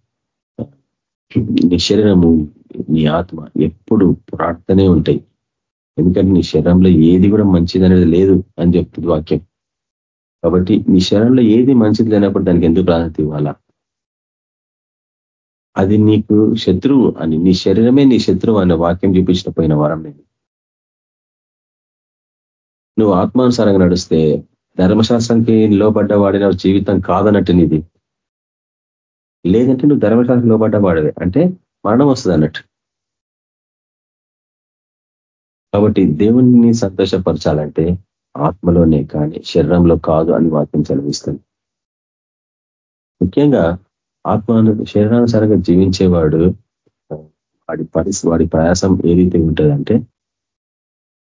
నీ శరీరము నీ ఆత్మ ఎప్పుడు ప్రార్థనే ఉంటాయి. ఎందుకంటే నీ శరీరంలో ఏది కూడా మంచిది అనేది లేదు అని చెప్తుంది వాక్యం. కాబట్టి నీ శరీరంలో ఏది మంచిది లేనప్పుడు దానికి ఎందుకు ప్రాధాన్యత ఇవ్వాలా? అది నీకు శత్రువు అని నీ శరీరమే నీ శత్రువు అనే వాక్యం చూపించిన పోయిన వారం నేను. నువ్వు ఆత్మానుసారంగా నడిస్తే ధర్మశాస్త్రానికి లోబడ్డ వాడిన జీవితం కాదన్నట్టు నీది. లేదంటే నువ్వు ధర్మశాస్త్రం లోబడ్డ వాడవే అంటే మరణం వస్తుంది అన్నట్టు. కాబట్టి దేవుణ్ణి సంతోషపరచాలంటే ఆత్మలోనే కానీ శరీరంలో కాదు అని వాక్యం చదివిస్తుంది ముఖ్యంగా ఆత్మాను శరీరానుసారంగా జీవించేవాడు వాడి పరిస్థితి వాడి ప్రయాసం ఏ రీతి ఉంటుందంటే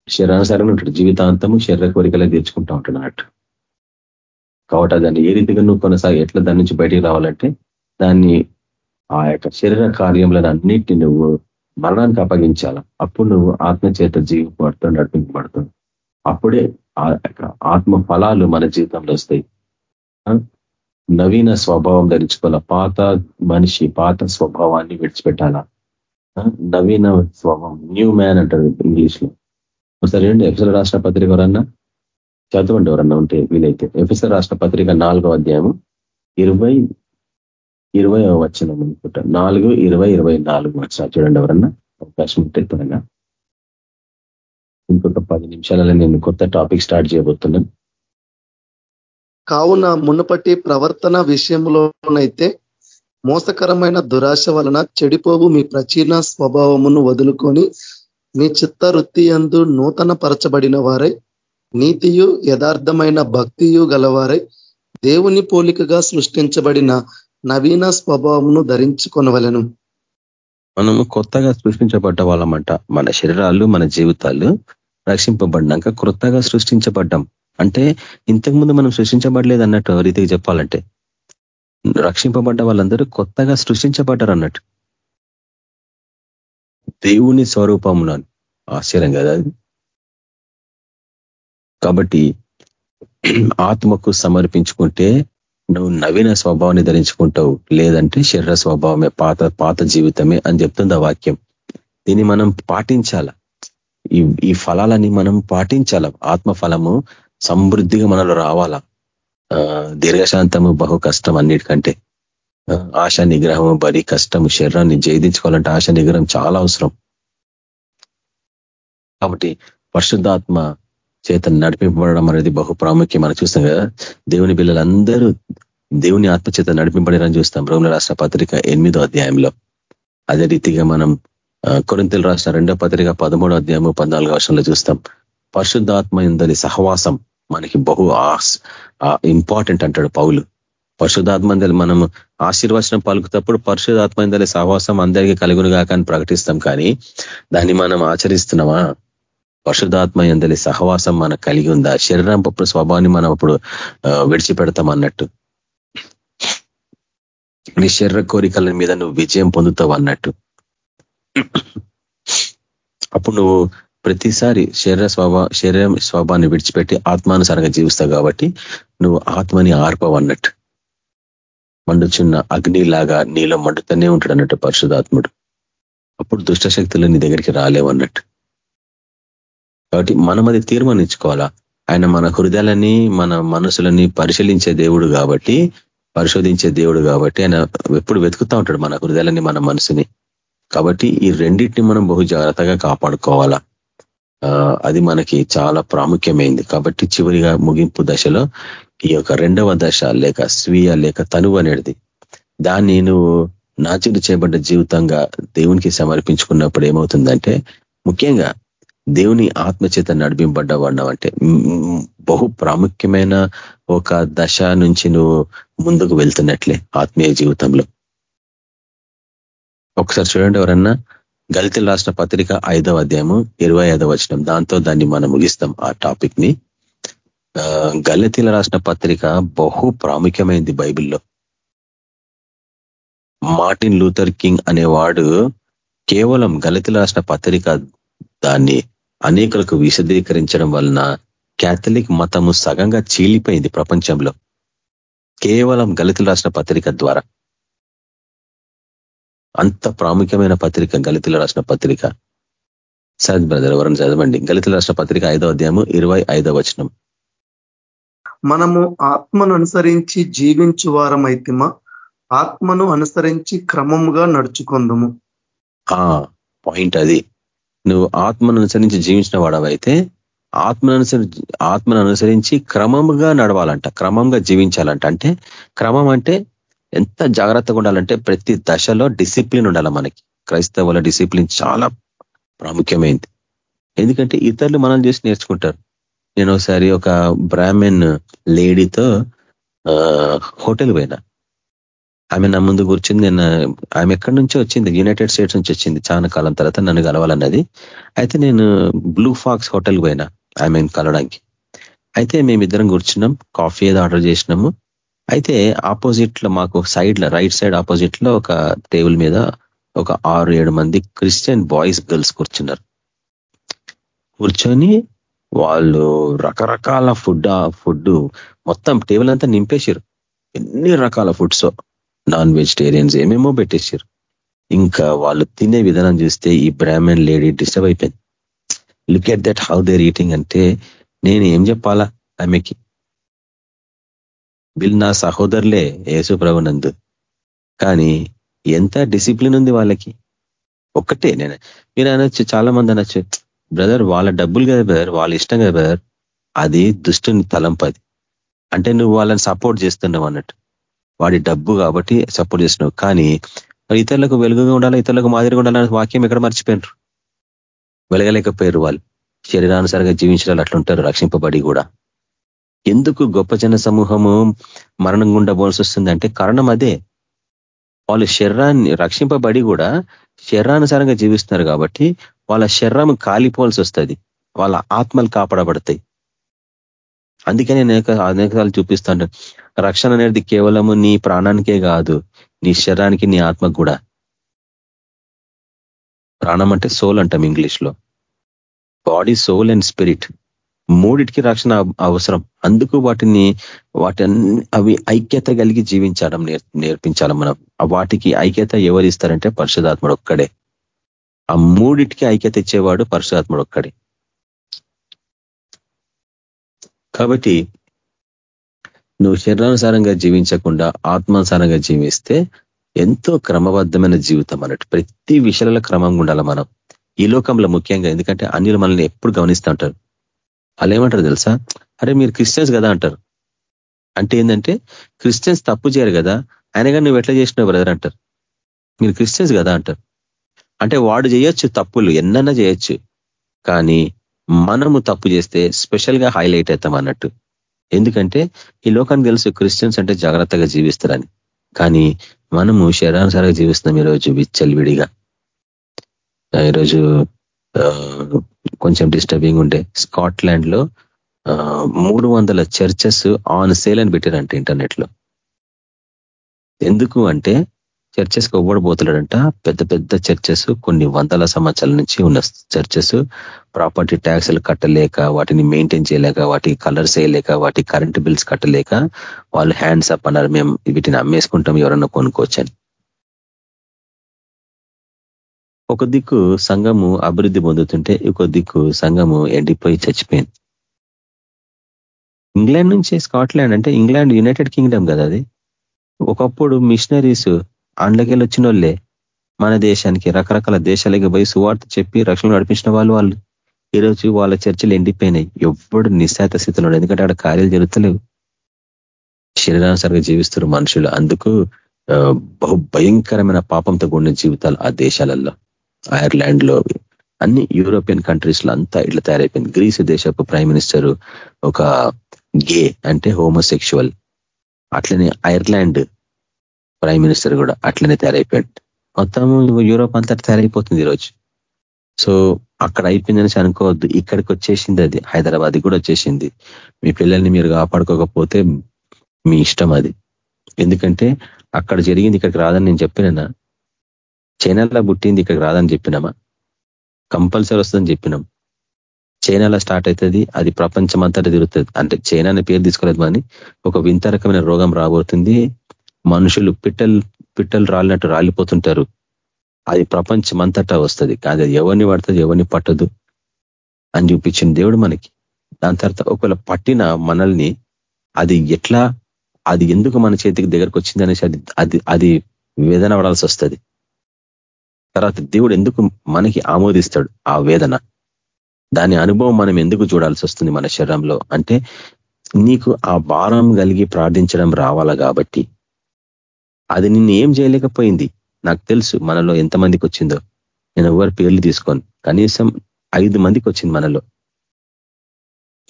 శరీరానుసారంగా ఉంటాడు జీవితాంతము శరీర కోరికలే తీర్చుకుంటా ఉంటాడు అన్నట్టు. కాబట్టి దాన్ని ఏ రీతిగా నువ్వు కొనసాగి ఎట్లా దాని నుంచి బయటికి రావాలంటే దాన్ని ఆ యొక్క శరీర కార్యములను అన్నిటిని నువ్వు మరణానికి అప్పగించాల. అప్పుడు నువ్వు ఆత్మ చేత జీవిపడుతూ నడిపింపబడుతుంది అప్పుడే ఆ ఆత్మ ఫలాలు మన జీవితంలో వస్తాయి. నవీన స్వభావం ధరించుకోవాల పాత మనిషి పాత స్వభావాన్ని విడిచిపెట్టాలా? నవీన స్వభావం న్యూ మ్యాన్ అంటారు ఇంగ్లీష్లో ఒకసారి ఏంటి ఎఫ్ఎస్ఎల్ రాష్ట్ర పత్రిక ఎవరన్నా? చదవండి ఎవరన్నా ఉంటే వీలైతే. ఎఫ్ఎస్ఎల్ రాష్ట్ర పత్రిక నాలుగో అధ్యాయం ఇరవై ఇరవై వచ్చిన అనుకుంటా. నాలుగు ఇరవై ఇరవై నాలుగు వచ్చిన చూడండి ఎవరన్నా? అవకాశం ఉంటే త్వరగా. ఇంకొక పది నిమిషాలలో నేను కొత్త టాపిక్ స్టార్ట్ చేయబోతున్నాను. కావున మునుపటి ప్రవర్తన విషయంలోనైతే మోసకరమైన దురాశ వలన చెడిపోవు మీ ప్రాచీన స్వభావమును వదులుకొని మీ చిత్తవృత్తి ఎందు నూతన పరచబడిన వారై నీతియు యథార్థమైన భక్తియు గలవారై దేవుని పోలికగా సృష్టించబడిన నవీన స్వభావమును ధరించుకొనవలను. మనము కొత్తగా సృష్టించబడ్డ వాళ్ళమంట. మన శరీరాలు మన జీవితాలు రక్షింపబడినాక కొత్తగా సృష్టించబడ్డాం. అంటే ఇంతకుముందు మనం సృష్టించబడలేదు అన్నట్టు రీతికి చెప్పాలంటే. రక్షింపబడ్డ వాళ్ళందరూ కొత్తగా సృష్టించబడ్డారు అన్నట్టు. దేవుని స్వరూపంలో ఆశ్చర్యం కదా కాబట్టి ఆత్మకు సమర్పించుకుంటే నువ్వు నవీన స్వభావాన్ని ధరించుకుంటావు. లేదంటే శరీర స్వభావమే పాత పాత జీవితమే అని చెప్తుంది వాక్యం. దీన్ని మనం పాటించాల? ఈ ఈ ఫలాలని మనం పాటించాల? ఆత్మ ఫలము సమృద్ధిగా మనలో రావాలా? దీర్ఘశాంతము బహు కష్టం అన్నిటికంటే. ఆశ నిగ్రహము బరి కష్టము శరీరాన్ని జయదించుకోవాలంటే ఆశ నిగ్రహం చాలా అవసరం. కాబట్టి పరిశుద్ధాత్మ చేత నడిపింపబడడం అనేది బహు ప్రాముఖ్యం. మనం చూస్తాం కదా దేవుని పిల్లలందరూ దేవుని ఆత్మ చేత నడిపింపడని చూస్తాం. రోమిల రాష్ట్ర పత్రిక ఎనిమిదో అధ్యాయంలో. అదే రీతిగా మనం కొరింతలు రాష్ట్ర రెండో పత్రిక పదమూడో అధ్యాయము పద్నాలుగో వర్షంలో చూస్తాం. పరిశుద్ధాత్మ ఇందని సహవాసం మనకి బహు ఇంపార్టెంట్ అంటాడు పౌలు. పరిశుధాత్మందలి మనం ఆశీర్వచనం పలుకుతప్పుడు పరిశుధాత్మందలి సహవాసం అందరికీ కలుగునుగాక అని ప్రకటిస్తాం కానీ దాన్ని మనం ఆచరిస్తున్నామా? పరిశుధాత్మ ఎందలి సహవాసం మనకు కలిగి ఉందా? శరీరం పప్పుడు స్వభావాన్ని మనం అప్పుడు విడిచిపెడతాం అన్నట్టు. నీ శరీర కోరికల మీద నువ్వు విజయం పొందుతావు అన్నట్టు. అప్పుడు నువ్వు ప్రతిసారి శరీర స్వభావ శరీరం స్వభావాన్ని విడిచిపెట్టి ఆత్మానుసారంగా జీవిస్తావు కాబట్టి నువ్వు ఆత్మని ఆర్పవు అన్నట్టు మండుచున్న అగ్నిలాగా నీలో మండుతూనే ఉంటాడు అన్నట్టు పరిశుధాత్ముడు అప్పుడు దుష్టశక్తులు నీ దగ్గరికి రాలేవు అన్నట్టు కాబట్టి మనం అది తీర్మానించుకోవాలా? ఆయన మన హృదయాలని మన మనసులని పరిశీలించే దేవుడు కాబట్టి పరిశోధించే దేవుడు కాబట్టి ఆయన ఎప్పుడు వెతుకుతూ ఉంటాడు మన హృదయాలని మన మనసుని. కాబట్టి ఈ రెండింటిని మనం బహు జాగ్రత్తగా కాపాడుకోవాలా? అది మనకి చాలా ప్రాముఖ్యమైంది. కాబట్టి చివరిగా ముగింపు దశలో ఈ యొక్క రెండవ దశ లేక స్వీయ లేక తనువు అనేది. దాన్ని నువ్వు నాచిలు చేయబడ్డ జీవితంగా దేవునికి సమర్పించుకున్నప్పుడు ఏమవుతుందంటే ముఖ్యంగా దేవుని ఆత్మచేత నడిపింపడ్డవాడినావంటే బహు ప్రాముఖ్యమైన ఒక దశ నుంచి నువ్వు ముందుకు వెళ్తున్నట్లే ఆత్మీయ జీవితంలో. ఒకసారి చూడండి ఎవరన్నా గలితలు రాసిన పత్రిక ఐదవ అధ్యాయము ఇరవై ఐదవ వచనం. దాంతో దాన్ని మనం ముగిస్తాం ఆ టాపిక్ని. గలతీల రాసిన పత్రిక బహు ప్రాముఖ్యమైంది బైబిల్లో. మార్టిన్ లూథర్ కింగ్ అనేవాడు కేవలం గలతీల రాసిన పత్రిక దాన్ని అనేకులకు విశదీకరించడం వలన క్యాథలిక్ మతము సగంగా చీలిపోయింది ప్రపంచంలో. కేవలం గలితులు రాసిన పత్రిక ద్వారా. అంత ప్రాముఖ్యమైన పత్రిక గలితులు రాసిన పత్రిక. సద్ బ్రదర్ ఎవరైనా చదవండి. గలితులు రాసిన పత్రిక ఐదో అధ్యాయము ఇరవై ఐదో వచనం. మనము ఆత్మను అనుసరించి జీవించు వారమైతిమా? ఆత్మను అనుసరించి క్రమముగా నడుచుకుందము. ఆ పాయింట్ అది. నువ్వు ఆత్మను అనుసరించి జీవించిన వాడవైతే ఆత్మను అనుసరించి ఆత్మను అనుసరించి క్రమముగా నడవాలంట. క్రమంగా జీవించాలంట. అంటే క్రమం అంటే ఎంత జాగ్రత్తగా ఉండాలంటే ప్రతి దశలో డిసిప్లిన్ ఉండాలి మనకి. క్రైస్తవుల డిసిప్లిన్ చాలా ప్రాముఖ్యమైంది. ఎందుకంటే ఇతరులు మనం చేసి నేర్చుకుంటారు. నేను ఒకసారి ఒక బ్రాహ్మణ్ లేడీతో హోటల్ పోయినా. ఆమె నా ముందు కూర్చుంది నేను ఆమె ఎక్కడి నుంచో వచ్చింది యునైటెడ్ స్టేట్స్ నుంచి వచ్చింది చాలా కాలం తర్వాత నన్ను కలవాలన్నది. అయితే నేను బ్లూ ఫాక్స్ హోటల్కి పోయినా ఆమెను కలవడానికి. అయితే మేమిద్దరం కూర్చున్నాం కాఫీ ఏదో ఆర్డర్ చేసినాము. అయితే ఆపోజిట్లో మాకు సైడ్లో రైట్ సైడ్ ఆపోజిట్లో ఒక టేబుల్ మీద ఒక ఆరు ఏడు మంది క్రిస్టియన్ బాయ్స్ గర్ల్స్ కూర్చున్నారు. కూర్చొని వాళ్ళు రకరకాల ఫుడ్ ఫుడ్ మొత్తం టేబుల్ అంతా నింపేశారు. ఎన్ని రకాల ఫుడ్స్? నాన్ వెజిటేరియన్స్ ఏమేమో పెట్టేశారు. ఇంకా వాళ్ళు తినే విధానం చూస్తే ఈ బ్రాహ్మణ్ లేడీ డిస్టర్బ్ అయిపోయింది. Look at that how they're eating అంటే నేను ఏం చెప్పాలా? ఆమెకి వీళ్ళు నా సహోదరులే యేసు ప్రభునందు. కానీ ఎంత డిసిప్లిన్ ఉంది వాళ్ళకి? ఒక్కటే నేను మీరు అనొచ్చు చాలా మంది అనొచ్చు బ్రదర్ వాళ్ళ డబ్బులు కదా బ్రదర్ వాళ్ళ ఇష్టం కదా బ్రదర్ అది దుష్టుని తలంపది అంటే నువ్వు వాళ్ళని సపోర్ట్ చేస్తున్నావు అన్నట్టు. వాడి డబ్బు కాబట్టి సపోర్ట్ చేస్తున్నావు. కానీ ఇతరులకు వెలుగుగా ఉండాలి ఇతరులకు మాదిరిగా ఉండాలని వాక్యం ఎక్కడ మర్చిపోయినారు? వెలగలేకపోయారు వాళ్ళు. శరీరానుసారంగా జీవించడాలు అట్లుంటారు రక్షింపబడి కూడా. ఎందుకు గొప్ప జన సమూహము మరణం గుండా పోవాల్సి వస్తుందంటే కారణం అదే. వాళ్ళు శరీరాన్ని రక్షింపబడి కూడా శరీరానుసారంగా జీవిస్తున్నారు కాబట్టి వాళ్ళ శరీరం కాలిపోవాల్సి వస్తుంది. వాళ్ళ ఆత్మలు కాపాడబడతాయి. నేను అనేక అనేకసార్లు చూపిస్తాను రక్షణ అనేది కేవలము నీ ప్రాణానికే కాదు నీ శరీరానికి నీ ఆత్మకు కూడా. ప్రాణం అంటే సోల్ అంటాం ఇంగ్లీష్లో. Body soul and spirit. మూడిటికి రక్షణ అవసరం. అందుకు వాటిని వాటి అవి ఐక్యత కలిగి జీవించడం నేర్పించాలి మనం. వాటికి ఐక్యత ఎవరు ఇస్తారంటే పరిశుధాత్ముడు ఒక్కడే. ఆ మూడిటికి ఐక్యత ఇచ్చేవాడు పరిశుధాత్ముడు ఒక్కడే. కాబట్టి నువ్వు శరీరానుసారంగా జీవించకుండా ఆత్మానుసారంగా జీవిస్తే ఎంతో క్రమబద్ధమైన జీవితం అన్నట్టు. ప్రతి విషయాలలో క్రమంగా ఉండాలి మనం. ఈ లోకంలో ముఖ్యంగా ఎందుకంటే అన్యులు మనల్ని ఎప్పుడు గమనిస్తూ ఉంటారు. వాళ్ళు ఏమంటారు తెలుసా? అరే మీరు క్రిస్టియన్స్ కదా అంటారు. అంటే ఏంటంటే క్రిస్టియన్స్ తప్పు చేయరు కదా ఆయన కానీ నువ్వు ఎట్లా చేసినావు బ్రదర్ అంటారు. మీరు క్రిస్టియన్స్ కదా అంటారు. అంటే వాడు చేయొచ్చు తప్పులు ఎన్నన్నా చేయొచ్చు. కానీ మనము తప్పు చేస్తే స్పెషల్గా హైలైట్ అవుతాం అన్నట్టు. ఎందుకంటే ఈ లోకానికి తెలుసు క్రిస్టియన్స్ అంటే జాగ్రత్తగా జీవిస్తారని. కానీ మనము శరీరానుసారంగా జీవిస్తున్నాం ఈరోజు విచ్చల్విడిగా. ఈరోజు కొంచెం డిస్టర్బింగ్ ఉండే. స్కాట్లాండ్లో మూడు వందల చర్చెస్ ఆన్ సేల్ అని పెట్టారంట ఇంటర్నెట్లో. ఎందుకు అంటే చర్చెస్కి పెద్ద పెద్ద చర్చెస్ కొన్ని వందల సంవత్సరాల నుంచి ఉన్న చర్చెస్ ప్రాపర్టీ ట్యాక్స్లు కట్టలేక వాటిని మెయింటైన్ చేయలేక వాటికి కలర్స్ వేయలేక వాటి కరెంట్ బిల్స్ కట్టలేక వాళ్ళు హ్యాండ్స్ అప్ అన్నారు మేము వీటిని అమ్మేసుకుంటాం ఎవరన్నా కొనుక్కోవచ్చని ఒక దిక్కు సంఘము అభివృద్ధి పొందుతుంటే ఇంకో దిక్కు సంఘము ఎండిపోయి చచ్చిపోయింది. ఇంగ్లాండ్ నుంచి స్కాట్లాండ్ అంటే ఇంగ్లాండ్ యునైటెడ్ కింగ్డమ్ కదా అది. ఒకప్పుడు మిషనరీస్ అండ్లకెళ్ళి వచ్చిన వాళ్ళే మన దేశానికి రకరకాల దేశాలకి పోయి సువార్త చెప్పి రక్షణ నడిపించిన వాళ్ళు వాళ్ళు. ఈరోజు వాళ్ళ చర్చలు ఎండిపోయినాయి. ఎవ్వడు నిశాత స్థితిలో ఎందుకంటే అక్కడ కార్యాలు జరుగుతలేవు. శరీరానుసారంగా జీవిస్తారు మనుషులు అందుకు బహు భయంకరమైన పాపంతో కూడిన జీవితాలు ఆ దేశాలలో. ఐర్లాండ్లో అన్ని యూరోపియన్ కంట్రీస్లో అంతా ఇట్లా తయారైపోయింది. గ్రీస్ దేశపు ప్రైమ్ మినిస్టర్ ఒక గే అంటే హోమోసెక్షువల్ అట్లనే ఐర్లాండ్ ప్రైమ్ మినిస్టర్ కూడా అట్లనే తయారైపోయాడు. మొత్తం యూరోప్ అంతా తయారైపోతుంది ఈరోజు. సో అక్కడ అయిపోయిందనేసి అనుకోవద్దు. ఇక్కడికి వచ్చేసింది అది. హైదరాబాద్ కూడా వచ్చేసింది. మీ పిల్లల్ని మీరు కాపాడుకోకపోతే మీ ఇష్టం అది. ఎందుకంటే అక్కడ జరిగింది ఇక్కడికి రాదని నేను చెప్పినా చైనాలో పుట్టింది ఇక్కడికి రాదని చెప్పినామా? కంపల్సరీ వస్తుందని చెప్పినాం. చైనాలో స్టార్ట్ అవుతుంది అది ప్రపంచం అంతటా తిరుగుతుంది. అంటే చైనా అనే పేరు తీసుకోలేదు కానీ ఒక వింత రకమైన రోగం రాబోతుంది. మనుషులు పిట్టలు పిట్టలు రాలినట్టు రాలిపోతుంటారు. అది ప్రపంచం అంతటా వస్తుంది అది ఎవరిని పడుతుంది ఎవరిని పట్టదు అని చూపించిన దేవుడు మనకి. దాని తర్వాత ఒకవేళ పట్టిన మనల్ని అది ఎట్లా అది ఎందుకు మన చేతికి దగ్గరకు వచ్చింది అనేసి అది అది అది వేదన పడాల్సి వస్తుంది. తర్వాత దేవుడు ఎందుకు మనకి ఆమోదిస్తాడు ఆ వేదన? దాని అనుభవం మనం ఎందుకు చూడాల్సి వస్తుంది మన శరీరంలో? అంటే నీకు ఆ భారం కలిగి ప్రార్థించడం రావాలా కాబట్టి. అది నిన్ను ఏం చేయలేకపోయింది? నాకు తెలుసు మనలో ఎంతమందికి వచ్చిందో. నేను ఎవరి పేర్లు తీసుకోను. కనీసం ఐదు మందికి వచ్చింది మనలో.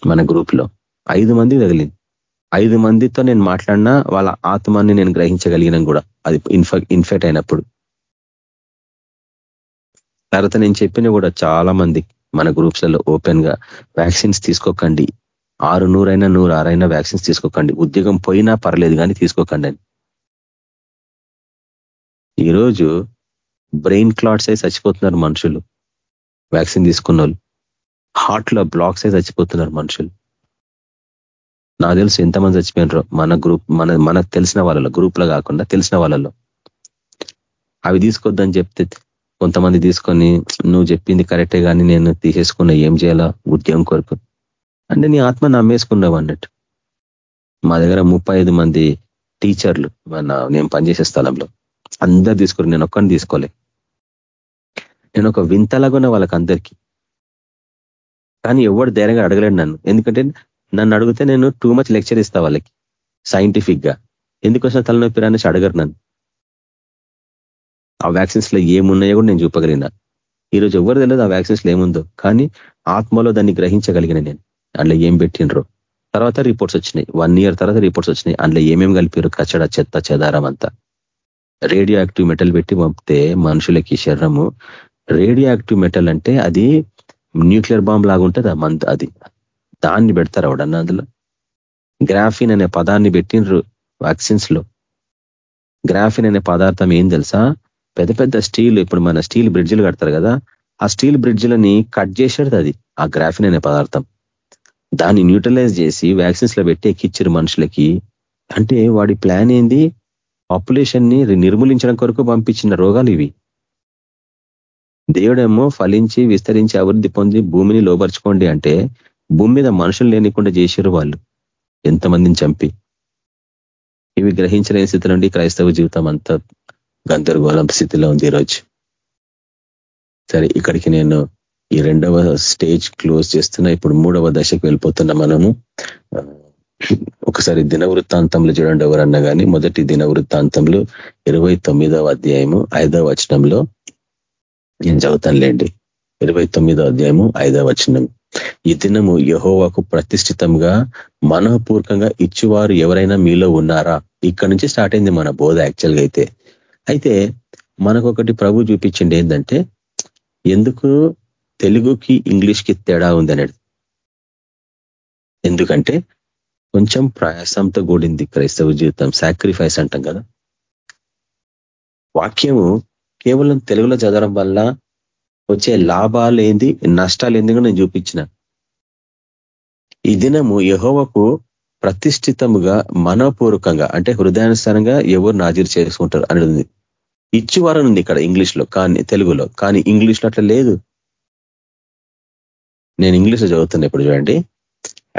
మన గ్రూప్లో. ఐదు మంది తగిలింది. ఐదు మందితో నేను మాట్లాడినా వాళ్ళ ఆత్మాన్ని నేను గ్రహించగలిగిన కూడా. అది ఇన్ఫెక్ట్ అయినప్పుడు. తర్వాత నేను చెప్పిన కూడా చాలా మంది మన గ్రూప్స్లలో ఓపెన్గా వ్యాక్సిన్స్ తీసుకోకండి. ఆరు నూరైనా నూరు ఆరైనా వ్యాక్సిన్స్ తీసుకోకండి. ఉద్యోగం పోయినా పర్లేదు కానీ తీసుకోకండి అని. ఈరోజు బ్రెయిన్ క్లాట్స్ అయి చచ్చిపోతున్నారు మనుషులు. వ్యాక్సిన్ తీసుకున్న వాళ్ళు హార్ట్లో బ్లాక్స్ అయి చచ్చిపోతున్నారు మనుషులు. నాకు తెలుసు ఎంతమంది చచ్చిపోయినారో మన గ్రూప్ మన మనకు తెలిసిన వాళ్ళలో గ్రూప్లో కాకుండా తెలిసిన వాళ్ళలో. అవి తీసుకోవద్దని చెప్తే కొంతమంది తీసుకొని నువ్వు చెప్పింది కరెక్టే కానీ నేను తీసేసుకున్న ఏం చేయాలా? ఉద్యోగం కొరకు. అంటే నీ ఆత్మ నమ్మేసుకున్నావు అన్నట్టు. మా దగ్గర ముప్పై మంది టీచర్లు మన నేను పనిచేసే స్థలంలో. అందరు తీసుకుని నేను ఒక్కని తీసుకోలే. నేను ఒక వింతలాగున్న వాళ్ళకి అందరికీ కానీ ఎవడు ధైర్యంగా అడగలేడు నన్ను. ఎందుకంటే నన్ను అడిగితే నేను టూ మచ్ లెక్చర్ ఇస్తా వాళ్ళకి. సైంటిఫిక్గా. వచ్చిన తలనొప్పి అనేసి అడగరు నన్ను. ఆ వ్యాక్సిన్స్లో ఏమున్నాయో కూడా నేను చూపగలిగిన. ఈరోజు ఎవరు తెలియదు ఆ వ్యాక్సిన్స్లో ఏముందో. కానీ ఆత్మలో దాన్ని గ్రహించగలిగిన నేను. అందులో ఏం పెట్టినరో తర్వాత రిపోర్ట్స్ వచ్చినాయి. వన్ ఇయర్ తర్వాత రిపోర్ట్స్ వచ్చినాయి. అందులో ఏమేమి కలిపారు కచ్చడ చెత్త చెదారం అంతా. రేడియో యాక్టివ్ మెటల్ పెట్టి పంపితే మనుషులకి శరీరము రేడియో యాక్టివ్ మెటల్ అంటే అది న్యూక్లియర్ బాంబ్ లాగుంటుంది ఆ మంత్ అది. దాన్ని పెడతారు అవడన్న అందులో. గ్రాఫిన్ అనే పదాన్ని పెట్టినరు వ్యాక్సిన్స్లో. గ్రాఫిన్ అనే పదార్థం ఏం తెలుసా? పెద్ద పెద్ద స్టీల్ ఇప్పుడు మన స్టీల్ బ్రిడ్జిలు కడతారు కదా ఆ స్టీల్ బ్రిడ్జిలని కట్ చేసేది అది ఆ గ్రాఫిన్ అనే పదార్థం. దాన్ని న్యూట్రలైజ్ చేసి వ్యాక్సిన్స్లో పెట్టి ఎక్కిచ్చారు మనుషులకి. అంటే వాడి ప్లాన్ ఏంది? పాపులేషన్ని నిర్మూలించడం కొరకు పంపించిన రోగాలు ఇవి. దేవుడేమో ఫలించి విస్తరించి అభివృద్ధి పొంది భూమిని లోపరుచుకోండి అంటే భూమి మీద మనుషులు లేనికుండా చేశారు వాళ్ళు ఎంతమందిని చంపి. ఇవి గ్రహించలేని స్థితి నుండి క్రైస్తవ జీవితం అంతా గందరగోళం స్థితిలో ఉంది ఈరోజు. సరే ఇక్కడికి నేను ఈ రెండవ స్టేజ్ క్లోజ్ చేస్తున్నా. ఇప్పుడు మూడవ దశకు వెళ్ళిపోతున్నా మనము. ఒకసారి దిన వృత్తాంతంలో చూడండి ఎవరన్నా కానీ మొదటి దిన వృత్తాంతంలో ఇరవై తొమ్మిదవ అధ్యాయము ఐదవ వచనంలో నేను చదువుతానులేండి ఇరవై తొమ్మిదవ అధ్యాయము ఐదవ వచనం. ఈ దినము యహోవాకు ప్రతిష్ఠితంగా మనఃపూర్వకంగా ఇచ్చివారు ఎవరైనా మీలో ఉన్నారా? ఇక్కడ నుంచి స్టార్ట్ అయింది మన బోధ యాక్చువల్గా అయితే. అయితే మనకొకటి ప్రభు చూపించింది ఏంటంటే ఎందుకు తెలుగుకి ఇంగ్లీష్కి తేడా ఉంది అనేది. ఎందుకంటే కొంచెం ప్రయాసంతో కూడింది క్రైస్తవ జీవితం సాక్రిఫైస్ అంటాం కదా. వాక్యము కేవలం తెలుగులో చదవడం వల్ల వచ్చే లాభాలు ఏంది నష్టాలు ఏంది నేను చూపించిన. ఈ దినము యహోవకు ప్రతిష్ఠితముగా మనపూర్వకంగా అంటే హృదయానుసారంగా ఎవరు నాజీరు చేసుకుంటారు అనేది ఇచ్చివారని ఉంది ఇక్కడ ఇంగ్లీష్లో కానీ తెలుగులో. కానీ ఇంగ్లీష్లో అట్లా లేదు. నేను ఇంగ్లీష్లో చదువుతున్నా ఇప్పుడు చూడండి.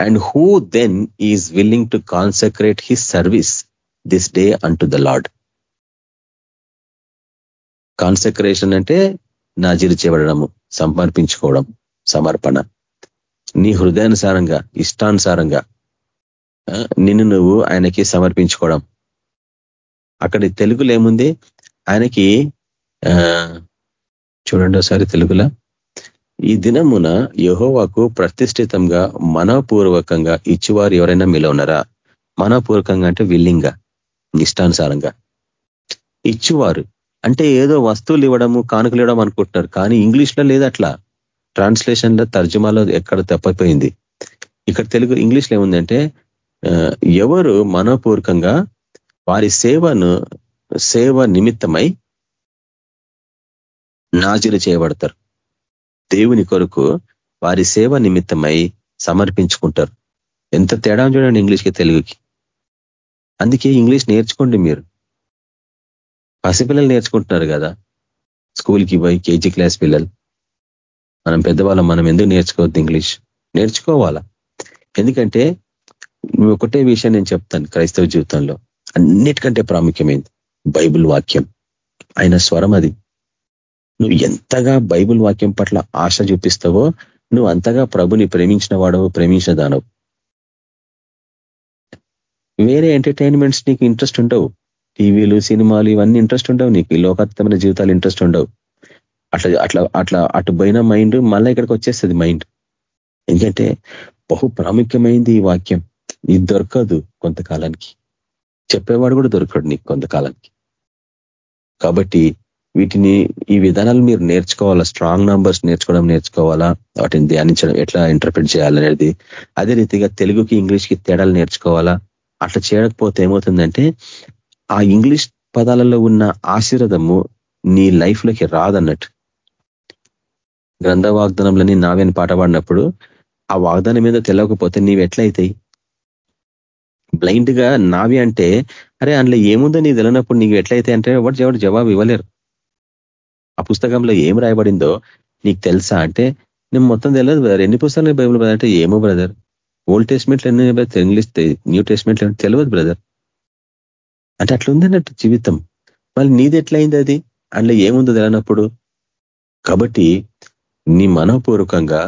And who then is willing to consecrate his service this day unto the Lord consecration అంటే నాజీరు చేయబడము సమర్పించుకోవడం సమర్పణ. నీ హృదయానుసారంగా ఇష్టానుసారంగా నిన్ను నువ్వు ఆయనకి సమర్పించుకోవడం. అక్కడ తెలుగులో ఏముంది? ఆయనకి చూడండి ఒకసారి తెలుగులో. ఈ దినమున యహోవాకు ప్రతిష్ఠితంగా మనపూర్వకంగా ఇచ్చివారు ఎవరైనా మీలో ఉన్నారా? మనపూర్వకంగా అంటే విల్లింగా ఇష్టానుసారంగా. ఇచ్చువారు. అంటే ఏదో వస్తువులు ఇవ్వడము కానుకలు ఇవ్వడం అనుకుంటున్నారు. కానీ ఇంగ్లీష్లో లేదు అట్లా. ట్రాన్స్లేషన్లో తర్జుమాలో ఎక్కడ తప్పిపోయింది. ఇక్కడ తెలుగు ఇంగ్లీష్లో ఏముందంటే ఎవరు మనపూర్వకంగా వారి సేవను సేవ నిమిత్తమై నాజీలు చేయబడతారు. దేవుని కొరకు వారి సేవ నిమిత్తమై సమర్పించుకుంటారు. ఎంత తేడా చూడండి ఇంగ్లీష్కి తెలుగుకి. అందుకే ఇంగ్లీష్ నేర్చుకోండి మీరు. పసిపిల్లలు నేర్చుకుంటున్నారు కదా. స్కూల్కి పోయి కేజీ క్లాస్ పిల్లలు. మనం పెద్దవాళ్ళం మనం ఎందుకు నేర్చుకోవద్దు ఇంగ్లీష్? నేర్చుకోవాలా? ఎందుకంటే ఒకటే విషయం నేను చెప్తాను క్రైస్తవ జీవితంలో. అన్నిటికంటే ప్రాముఖ్యమైంది బైబుల్ వాక్యం. ఆయన స్వరం అది. నువ్వు ఎంతగా బైబుల్ వాక్యం పట్ల ఆశ చూపిస్తావో నువ్వు అంతగా ప్రభుని ప్రేమించిన వాడవు ప్రేమించిన దానవు. వేరే ఎంటర్టైన్మెంట్స్ నీకు ఇంట్రెస్ట్ ఉండవు. టీవీలు సినిమాలు ఇవన్నీ ఇంట్రెస్ట్ ఉండవు నీకు. లోకాతీతమైన జీవితాలు ఇంట్రెస్ట్ ఉండవు. అట్లా అట్లా అట్లా అటు పోయిన మైండ్ మళ్ళీ ఇక్కడికి వచ్చేస్తుంది మైండ్. ఎందుకంటే బహు ప్రాముఖ్యమైంది ఈ వాక్యం. ఇది దొరకదు కొంతకాలానికి. చెప్పేవాడు కూడా దొరకడు నీకు కొంతకాలానికి. కాబట్టి వీటిని ఈ విధానాలు మీరు నేర్చుకోవాలా? స్ట్రాంగ్ నంబర్స్ నేర్చుకోవడం నేర్చుకోవాలా? వాటిని ధ్యానించడం ఎట్లా ఇంటర్ప్రిట్ చేయాలనేది? అదే రీతిగా తెలుగుకి ఇంగ్లీష్కి తేడాలు నేర్చుకోవాలా? అట్లా చేయకపోతే ఏమవుతుందంటే ఆ ఇంగ్లీష్ పదాలలో ఉన్న ఆశీర్వదము నీ లైఫ్లోకి రాదన్నట్టు. గ్రంథ వాగ్దానంలోని నావేని పాట పాడినప్పుడు ఆ వాగ్దానం మీద తెలియకపోతే నీవు ఎట్లయితాయి బ్లైండ్గా నావి అంటే అరే అందులో ఏముందో నీకు తెలియనప్పుడు నీకు ఎట్లయితే అంటే ఎవరు ఎవరు జవాబు ఇవ్వలేరు. ఆ పుస్తకంలో ఏం రాయబడిందో నీకు తెలుసా అంటే నేను మొత్తం తెలియదు బ్రదర్ ఎన్ని పుస్తకాలు బైబుల్ బ్రదర్ అంటే ఏమో బ్రదర్ ఓల్డ్ టెస్ట్మెంట్లు ఎన్ని ఇంగ్లీష్ న్యూ టెస్ట్మెంట్లు తెలియదు బ్రదర్ అంటే అట్లా ఉందన్నట్టు జీవితం. మళ్ళీ నీది ఎట్లయింది అది? అందులో ఏముందో తెలియనప్పుడు? కాబట్టి నీ మనపూర్వకంగా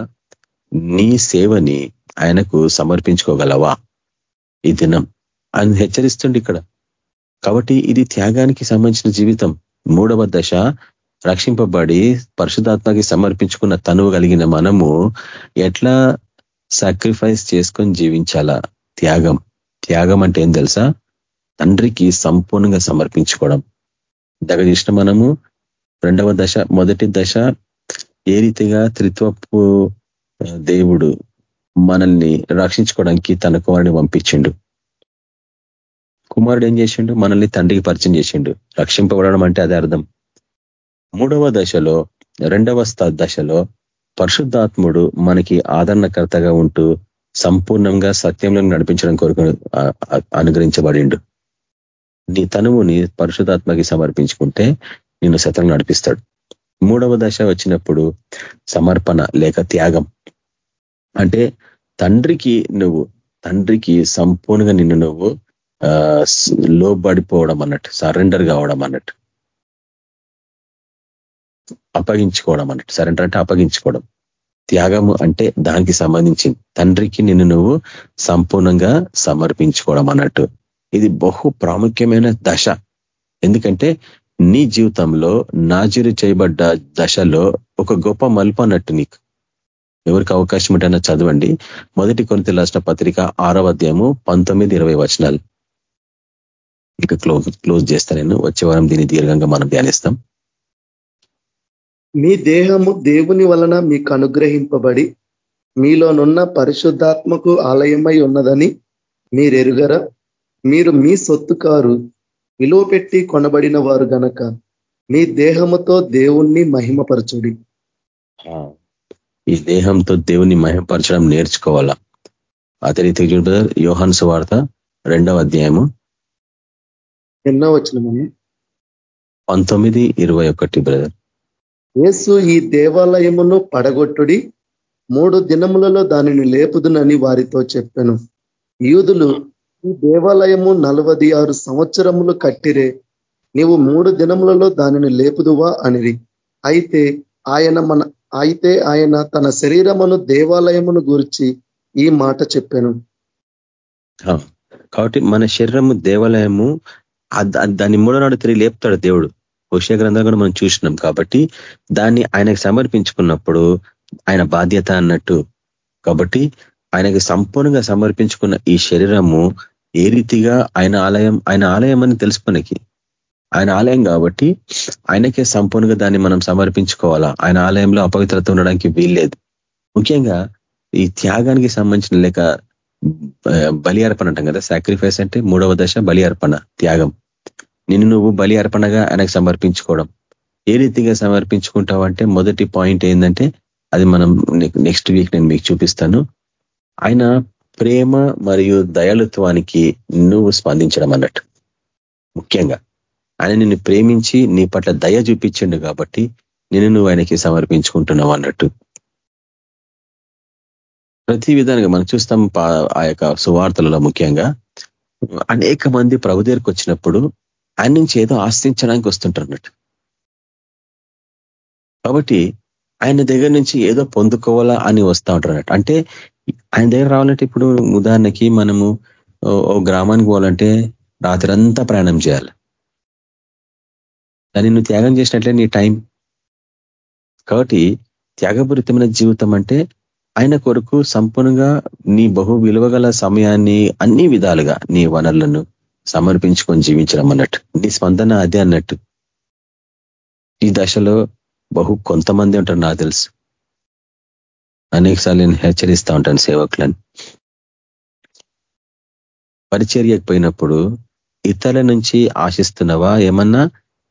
నీ సేవని ఆయనకు సమర్పించుకోగలవా? ఈ దినం. ఆయన హెచ్చరిస్తుంది ఇక్కడ. కాబట్టి ఇది త్యాగానికి సంబంధించిన జీవితం. మూడవ దశ రక్షింపబడి పరిశుధాత్మకి సమర్పించుకున్న తనువు కలిగిన మనము ఎట్లా సాక్రిఫైస్ చేసుకొని జీవించాలా? త్యాగం. త్యాగం అంటే ఏం తెలుసా? తండ్రికి సంపూర్ణంగా సమర్పించుకోవడం. దగ్గర చూసిన మనము రెండవ దశ మొదటి దశ ఏ రీతిగా త్రిత్వపు దేవుడు మనల్ని రక్షించుకోవడానికి తన కుమారుని పంపించిండు. కుమారుడు ఏం చేసిండు? మనల్ని తండ్రికి పరిచయం చేసిండు. రక్షింపబడడం అంటే అదే అర్థం. మూడవ దశలో రెండవ దశలో పరిశుద్ధాత్ముడు మనకి ఆదరణకర్తగా ఉంటూ సంపూర్ణంగా సత్యంలో నడిపించడం కొరకు అనుగ్రహించబడిండు. నీ తనువుని పరిశుధాత్మకి సమర్పించుకుంటే నిన్ను శతం నడిపిస్తాడు. మూడవ దశ వచ్చినప్పుడు సమర్పణ లేక త్యాగం. అంటే తండ్రికి నువ్వు తండ్రికి సంపూర్ణంగా నిన్ను నువ్వు లోబడిపోవడం అన్నట్టు సరెండర్ కావడం అన్నట్టు. అప్పగించుకోవడం అన్నట్టు. సరెండర్ అంటే అప్పగించుకోవడం. త్యాగము అంటే దానికి సంబంధించింది తండ్రికి నిన్ను నువ్వు సంపూర్ణంగా సమర్పించుకోవడం అన్నట్టు. ఇది బహు ప్రాముఖ్యమైన దశ. ఎందుకంటే నీ జీవితంలో నాజీరు చేయబడ్డ దశలో ఒక గొప్ప మలుపు అన్నట్టు నీకు. ఎవరికి అవకాశం ఉంటేనా చదవండి. మొదటి కొనిత రాష్ట్ర పత్రిక ఆరవ అధ్యాయము పంతొమ్మిది ఇరవై వచనాలు. ఇంకా క్లోజ్ క్లోజ్ చేస్తా నేను. వచ్చే వారం దీన్ని దీర్ఘంగా మనం ధ్యానిస్తాం. మీ దేహము దేవుని వలన మీకు అనుగ్రహింపబడి మీలోనున్న పరిశుద్ధాత్మకు ఆలయమై ఉన్నదని మీరెరుగరా. మీరు మీ సొత్తు కారు విలువ పెట్టి కొనబడిన వారు గనక మీ దేహముతో దేవుణ్ణి మహిమపరచుడి. ఈ దేహంతో దేవుని మహిమపరచడం నేర్చుకోవాలా? అదే రీతి చూడ యోహాన్స్ వార్త రెండవ అధ్యాయము. ఎన్నో వచ్చిన పంతొమ్మిది ఇరవై ఒకటి బ్రదర్. యేసు ఈ దేవాలయమును పడగొట్టుడి మూడు దినములలో దానిని లేపుదునని వారితో చెప్పాను. యూదులు ఈ దేవాలయము నలవది ఆరు సంవత్సరములు కట్టిరే నీవు మూడు దినములలో దానిని లేపుదువా అనిరి. అయితే ఆయన మన అయితే ఆయన తన శరీరమును దేవాలయమును గురించి ఈ మాట చెప్పాను. కాబట్టి మన శరీరము దేవాలయము దాన్ని మూడోనాడు తిరిగి లేపుతాడు దేవుడు. హుషయ గ్రంథం కూడా మనం చూసినాం కాబట్టి దాన్ని ఆయనకు సమర్పించుకున్నప్పుడు ఆయన బాధ్యత అన్నట్టు. కాబట్టి ఆయనకి సంపూర్ణంగా సమర్పించుకున్న ఈ శరీరము ఏ రీతిగా ఆయన ఆలయం ఆయన ఆలయం అని తెలుసుకునేకి ఆయన ఆలయం కాబట్టి ఆయనకే సంపూర్ణంగా దాన్ని మనం సమర్పించుకోవాలా. ఆయన ఆలయంలో అపవిత్రత ఉండడానికి వీల్లేదు. ముఖ్యంగా ఈ త్యాగానికి సంబంధించిన లేక బలి అర్పణ అంటాం కదా సాక్రిఫైస్ అంటే మూడవ దశ బలి అర్పణ త్యాగం. నిన్ను నువ్వు బలి అర్పణగా ఆయనకు సమర్పించుకోవడం. ఏ రీతిగా సమర్పించుకుంటావు అంటే మొదటి పాయింట్ ఏంటంటే అది మనం నెక్స్ట్ వీక్ నేను మీకు చూపిస్తాను. ఆయన ప్రేమ మరియు దయాళుత్వానికి నువ్వు స్పందించడం అన్నట్టు. ముఖ్యంగా ఆయన నిన్ను ప్రేమించి నీ పట్ల దయ చూపించిండు కాబట్టి నేను నువ్వు ఆయనకి సమర్పించుకుంటున్నావు అన్నట్టు. ప్రతి విధానంగా మనం చూస్తాం ఆ యొక్క సువార్తలలో ముఖ్యంగా. అనేక మంది ప్రభు దగ్గరికి వచ్చినప్పుడు ఆయన నుంచి ఏదో ఆశించడానికి వస్తుంటారు అన్నట్టు. కాబట్టి ఆయన దగ్గర నుంచి ఏదో పొందుకోవాలా అని వస్తూ ఉంటారు అన్నట్టు. అంటే ఆయన దగ్గర రావాలంటే ఇప్పుడు ఉదాహరణకి మనము ఓ గ్రామానికి పోవాలంటే రాత్రంతా ప్రయాణం చేయాలి. దాన్ని నువ్వు త్యాగం చేసినట్లే నీ టైం. కాబట్టి త్యాగపూరితమైన జీవితం అంటే ఆయన కొరకు సంపూర్ణంగా నీ బహు విలువగల సమయాన్ని అన్ని విధాలుగా నీ వనరులను సమర్పించుకొని జీవించడం అన్నట్టు నీ స్పందన అదే అన్నట్టు. ఈ దశలో బహు కొంతమంది ఉంటారు నాకు తెలుసు. అనేకసార్లు నేను హెచ్చరిస్తూ ఉంటాను సేవకులను. పరిచర్యకు పోయినప్పుడు ఇతరుల నుంచి ఆశిస్తున్నావా ఏమన్నా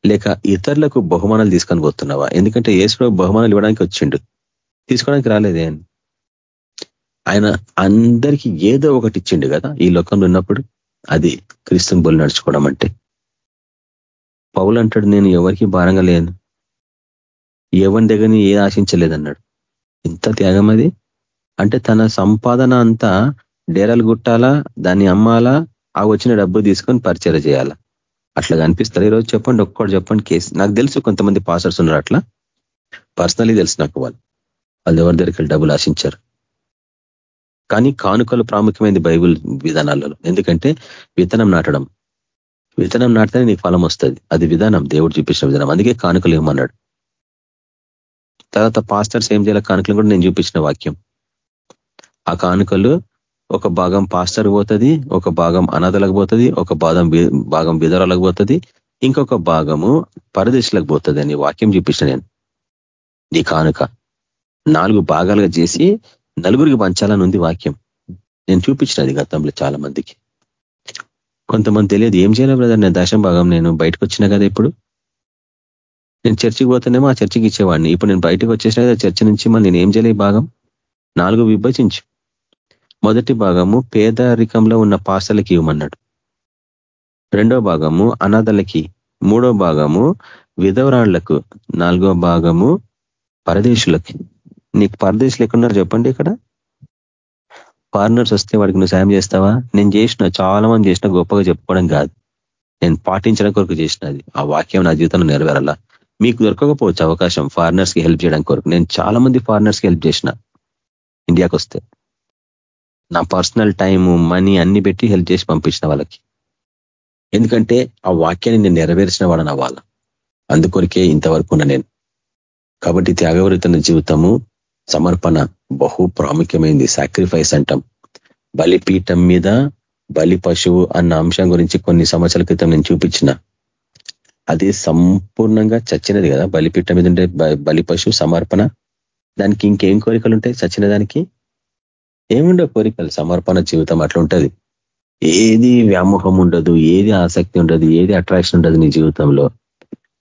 లేక ఇతరులకు బహుమానాలు తీసుకొని పోతున్నావా? ఎందుకంటే ఏసులో బహుమానాలు ఇవ్వడానికి వచ్చిండు. తీసుకోవడానికి రాలేదే ఆయన. అందరికీ ఏదో ఒకటి ఇచ్చిండు కదా ఈ లోకంలో ఉన్నప్పుడు. అది క్రీస్తుని బోలు నడుచుకోవడం అంటే. పౌలు అంటాడు నేను ఎవరికి భారంగా లేను. ఎవరి దగ్గరని ఏ ఆశించలేదన్నాడు. ఇంత త్యాగం అది. అంటే తన సంపాదన అంతా డేరాలు గుట్టాలా దాన్ని అమ్మాలా ఆ వచ్చిన డబ్బు తీసుకొని పరిచయం చేయాలా? అట్లా కనిపిస్తారు ఈరోజు చెప్పండి ఒక్కడు చెప్పండి కేసు. నాకు తెలుసు కొంతమంది పాసర్స్ ఉన్నారు అట్లా. పర్సనలీ తెలుసు నాకు వాళ్ళు. వాళ్ళు ఎవరి దగ్గరికి డబ్బులు ఆశించారు. కానీ కానుకలు ప్రాముఖ్యమైనది బైబుల్ విధానాలలో. ఎందుకంటే విత్తనం నాటడం. విత్తనం నాటితే నీకు ఫలం వస్తుంది. అది విధానం. దేవుడు చూపించిన విధానం. అందుకే కానుకలు ఇవ్వమన్నాడు. తర్వాత పాస్టర్స్ ఏం చేయాలి? కానుకలు కూడా నేను చూపించిన వాక్యం. ఆ కానుకలు ఒక భాగం పాస్టర్ పోతుంది ఒక భాగం అనాథలకు పోతుంది ఒక భాగం భాగం విధరాలకు పోతుంది ఇంకొక భాగము పరదేశులకు పోతుంది అని వాక్యం చూపించిన నేను. ఈ కానుక నాలుగు భాగాలుగా చేసి నలుగురికి పంచాలని ఉంది వాక్యం. నేను చూపించినది గతంలో చాలా మందికి కొంతమంది తెలియదు ఏం చేయాలి బ్రదర్? నేను దశం భాగం నేను బయటకు వచ్చిన కదా ఇప్పుడు? నేను చర్చికి పోతేనేమో ఆ చర్చికి ఇచ్చేవాడిని. ఇప్పుడు నేను బయటకు వచ్చేసిన కదా చర్చ నుంచి మళ్ళీ నేను ఏం చేయలే భాగం? నాలుగు విభజించు. మొదటి భాగము పేదరికంలో ఉన్న పాసలకి ఇవ్వమన్నాడు. రెండో భాగము అనాథలకి. మూడో భాగము విధవరాళ్ళకు. నాలుగో భాగము పరదేశులకి. నీకు పరదేశులు ఎక్కడున్నారు చెప్పండి ఇక్కడ. ఫారినర్స్ వస్తే వాడికి నువ్వు సాయం చేస్తావా? నేను చేసిన చాలా మంది చేసిన గొప్పగా చెప్పుకోవడం కాదు. నేను పాటించడం కొరకు చేసినది. ఆ వాక్యం నా జీవితంలో నెరవేరాలా? మీకు దొరకకపోవచ్చు అవకాశం ఫారినర్స్కి హెల్ప్ చేయడం కొరకు. నేను చాలా మంది ఫారినర్స్కి హెల్ప్ చేసిన ఇండియాకి వస్తే నా పర్సనల్ టైము మనీ అన్ని పెట్టి హెల్ప్ చేసి పంపించిన వాళ్ళకి. ఎందుకంటే ఆ వాక్యాన్ని నేను నెరవేర్చిన వాడన వాళ్ళ. అందుకొరికే ఇంతవరకు నేను. కాబట్టి త్యాగవరితన జీవితము సమర్పణ బహు ప్రాముఖ్యమైంది. సాక్రిఫైస్ అంటాం. బలిపీఠం మీద బలి పశువు అన్న అంశం గురించి కొన్ని సంవత్సరాల క్రితం నేను చూపించిన. అది సంపూర్ణంగా చచ్చినది కదా. బలిపీఠం మీద ఉండే బలి పశువు సమర్పణ. దానికి ఇంకేం కోరికలు ఉంటాయి చచ్చిన దానికి? ఏముండవు కోరికలు. సమర్పణ జీవితం అట్లా ఉంటుంది ఏది వ్యామోహం ఉండదు ఏది ఆసక్తి ఉండదు ఏది అట్రాక్షన్ ఉండదు నీ జీవితంలో.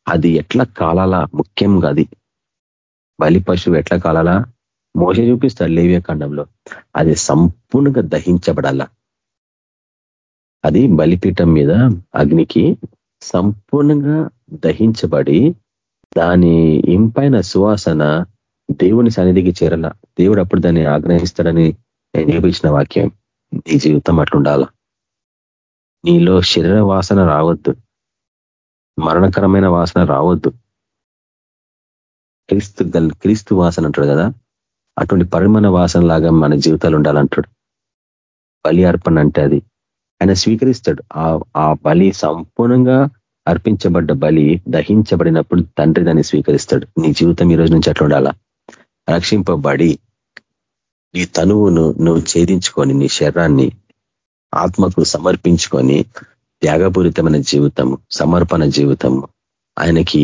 అది ఎట్లా కాలాలా? ముఖ్యంగా అది. బలి పశువు ఎట్లా కాలాలా? మోస చూపిస్తాడు లేవ్య ఖండంలో అది సంపూర్ణంగా దహించబడాలా. అది బలిపీఠం మీద అగ్నికి సంపూర్ణంగా దహించబడి దాని ఇంపైన సువాసన దేవుని సన్నిధికి చేరల. దేవుడు అప్పుడు దాన్ని ఆగ్రహిస్తాడని నేను చూపించిన వాక్యం నీ జీవితం అట్లుండాల నీలో శరీర వాసన రావద్దు. మరణకరమైన వాసన రావద్దు. క్రీస్తు క్రీస్తు వాసన అంటాడు కదా? అటువంటి పరిమాణ వాసన లాగా మన జీవితాలు ఉండాలంటాడు. బలి అర్పణ అంటే అది. ఆయన స్వీకరిస్తాడు. ఆ బలి సంపూర్ణంగా అర్పించబడ్డ బలి దహించబడినప్పుడు తండ్రి దాన్ని స్వీకరిస్తాడు. నీ జీవితం ఈ రోజు నుంచి అట్లా ఉండాలా? రక్షింపబడి ఈ తనువును నువ్వు ఛేదించుకొని నీ శరీరాన్ని ఆత్మకు సమర్పించుకొని త్యాగపూరితమైన జీవితము సమర్పణ జీవితము ఆయనకి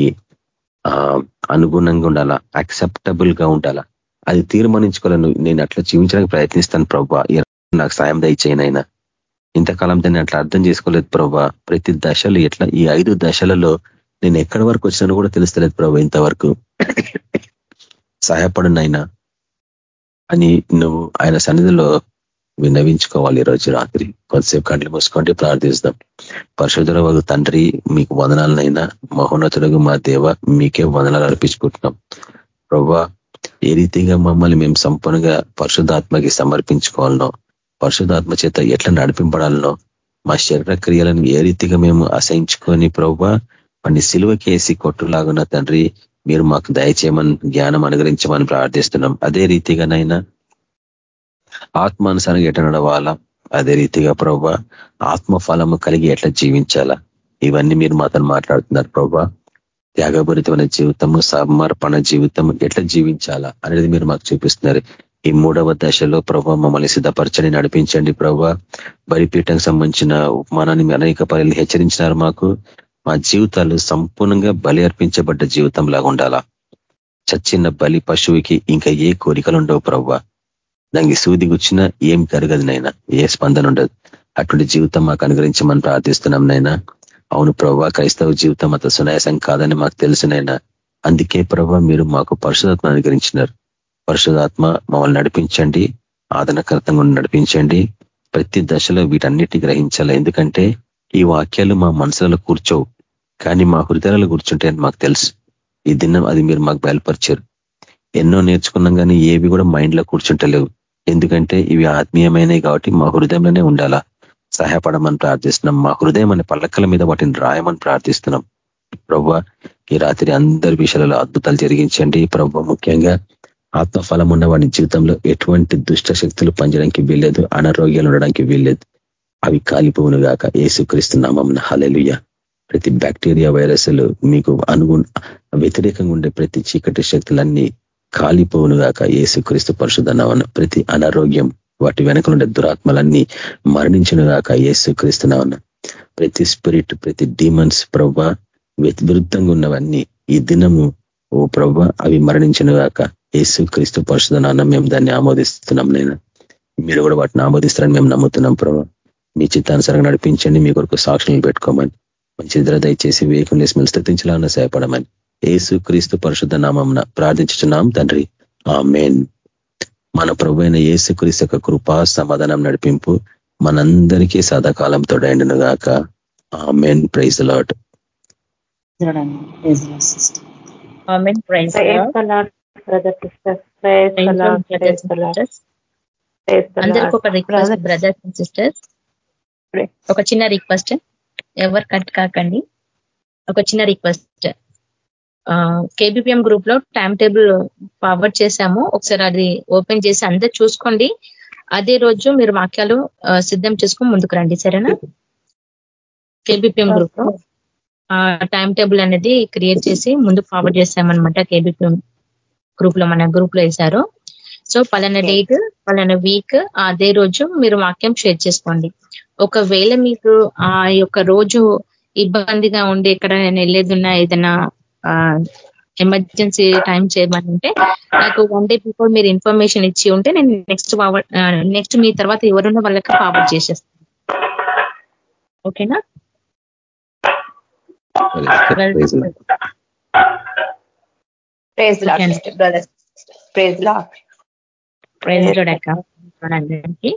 అనుగుణంగా ఉండాలా యాక్సెప్టబుల్గా ఉండాలా? అది తీర్మానించుకోవాలను నేను అట్లా జీవించడానికి ప్రయత్నిస్తాను ప్రభా నాకు సాయం దయచేయనైనా ఇంతకాలం దాన్ని అట్లా అర్థం చేసుకోలేదు ప్రభా ప్రతి దశలు ఎట్లా ఈ ఐదు దశలలో నేను ఎక్కడి వరకు వచ్చినానో కూడా తెలుస్తలేదు ప్రభా ఇంతవరకు. [COUGHS] సహాయపడునైనా అని నువ్వు ఆయన సన్నిధిలో విన్నవించుకోవాలి ఈరోజు రాత్రి. కొద్దిసేపు కండ్లు మూసుకోండి ప్రార్థిస్తాం. పరిశుధుల వగు తండ్రి మీకు వదనాలనైనా మహోన్నతులకు మా దేవ మీకే వదనాలు అర్పించుకుంటున్నాం. ప్రభా ఏ రీతిగా మమ్మల్ని మేము సంపూర్ణంగా పరిశుధాత్మకి సమర్పించుకోవాలనో పరిశుధాత్మ చేత ఎట్లా నడిపింపడాలనో మా శరీర క్రియలను ఏ రీతిగా మేము అసహించుకొని ప్రభు వాడిని సిలువకేసి కొట్టులాగున్న తండ్రి మీరు మాకు దయచేయమని జ్ఞానం అనుగ్రహించమని ప్రార్థిస్తున్నాం. అదే రీతిగానైనా ఆత్మానుసారంగా ఎట్లా నడవాలా? అదే రీతిగా ప్రభా ఆత్మ ఫలము కలిగి ఎట్లా జీవించాలా? ఇవన్నీ మీరు మాతో మాట్లాడుతున్నారు ప్రభా. త్యాగపూరితమైన జీవితము సమర్పణ జీవితం ఎట్లా జీవించాలా అనేది మీరు మాకు చూపిస్తున్నారు. ఈ మూడవ దశలో ప్రభావ మమ్మల్ని సిద్ధపరచని నడిపించండి ప్రభా. బలిపీఠంకి సంబంధించిన ఉపమానాన్ని అనేక పనులు హెచ్చరించినారు మాకు. మా జీవితాలు సంపూర్ణంగా బలి అర్పించబడ్డ జీవితం లాగా ఉండాలా? చచ్చిన బలి పశువుకి ఇంకా ఏ కోరికలు ఉండవు ప్రవ్వా? దానికి సూది గుచ్చినా ఏం కరగదు నైనా ఏ స్పందన ఉండదు అటువంటి జీవితం మాకు అనుగ్రహించమని ప్రార్థిస్తున్నాం నైనా అవును ప్రవ్వా క్రైస్తవ జీవితం అంత సునాయాసం కాదని మాకు తెలుసునైనా అందుకే ప్రభావ మీరు మాకు పరిశుధాత్మ అనుగ్రహించినారు. పరిశుధాత్మ మమ్మల్ని నడిపించండి ఆదరణకర్తంగా నడిపించండి. ప్రతి దశలో వీటన్నిటి గ్రహించాలి? ఎందుకంటే ఈ వాక్యాలు మా మనసులలో కూర్చోవు కానీ మా హృదయాలు కూర్చుంటాయని మాకు తెలుసు. ఈ దినం అది మీరు మాకు బయలుపరిచారు. ఎన్నో నేర్చుకున్నాం కానీ ఏవి కూడా మైండ్లో కూర్చుంటలేవు. ఎందుకంటే ఇవి ఆత్మీయమైనవి కాబట్టి మా హృదయంలోనే ఉండాలా? సహాయపడమని ప్రార్థిస్తున్నాం. మా హృదయం అనే పల్లకల మీద వాటిని రాయమని ప్రార్థిస్తున్నాం. ప్రభు ఈ రాత్రి అందరి విషయాలలో అద్భుతాలు జరిగించండి. ప్రభు ముఖ్యంగా ఆత్మఫలం ఉన్న వాడి జీవితంలో ఎటువంటి దుష్ట శక్తులు పనిచేయడానికి వీల్లేదు అనారోగ్యాలు ఉండడానికి వీల్లేదు. అవి కాలిపోవును గాక. ఏసుక్రీస్తున్నామం హలలుయ ప్రతి బ్యాక్టీరియా వైరస్లు మీకు అనుగు వ్యతిరేకంగా ఉండే ప్రతి చీకటి శక్తులన్నీ కాలిపోవును గాక. ఏసుక్రీస్తు పరిశుధనవన ప్రతి అనారోగ్యం వాటి వెనకలుండే దురాత్మలన్నీ మరణించిన గాక. ఏసుక్రీస్తున్నామన్న ప్రతి స్పిరిట్ ప్రతి డీమన్స్ ప్రవ్వ విరుద్ధంగా ఉన్నవన్నీ ఈ దినము ఓ ప్రవ్వ అవి మరణించిన గాక. యేసు క్రీస్తు పరిశుధనాన్న మేము దాన్ని ఆమోదిస్తున్నాం నేను మీరు కూడా వాటిని ఆమోదిస్తారని మేము నమ్ముతున్నాం ప్రభావ మీ చిత్తానుసారంగా నడిపించండి మీ కొరకు సాక్షులను పెట్టుకోమని మంచి నిద్ర దయచేసి వేకుని స్మెల్ స్థితించాలన్న సహాయపడమని. ఏసు క్రీస్తు పరిశుద్ధ నామం ప్రార్థించున్నాం తండ్రి. ఆ మెయిన్ మన ప్రభు అయిన ఏసు క్రీస్తు యొక్క కృపా సమాధానం నడిపింపు మనందరికీ సదాకాలం తోడైండును గాక. ఆ మెయిన్ ప్రైజ్ లాట్ అందరికి ఒక రిక్వెస్ట్ బ్రదర్స్ అండ్ సిస్టర్స్ ఒక చిన్న రిక్వెస్ట్ ఎవరు కట్ కాకండి. ఒక చిన్న రిక్వెస్ట్ కేబిపిఎం గ్రూప్లో టైం టేబుల్ ఫార్వర్డ్ చేశాము. ఒకసారి అది ఓపెన్ చేసి అందరు చూసుకోండి. అదే రోజు మీరు వాక్యాలు సిద్ధం చేసుకొని ముందుకు రండి. సరేనా? కేబిపిఎం గ్రూప్లో టైం టేబుల్ అనేది క్రియేట్ చేసి ముందు ఫార్వర్డ్ చేశామన్నమాట కేబిపిఎం గ్రూప్లో మన గ్రూప్లో వేశారు. సో పలానా డేట్ పలానా వీక్ అదే రోజు మీరు వాక్యం షేర్ చేసుకోండి. ఒకవేళ మీకు ఆ యొక్క రోజు ఇబ్బందిగా ఉండి ఎక్కడ నేను వెళ్ళేదున్నా ఏదైనా ఎమర్జెన్సీ టైం చేయమంటే నాకు వన్ డే బిఫోర్ మీరు ఇన్ఫర్మేషన్ ఇచ్చి ఉంటే నేను నెక్స్ట్ నెక్స్ట్ మీ తర్వాత ఎవరున్న వాళ్ళకి ఫార్వర్డ్ చేసేస్తాను ఓకేనా? Praise Lord praise Lord praise అందరికీ.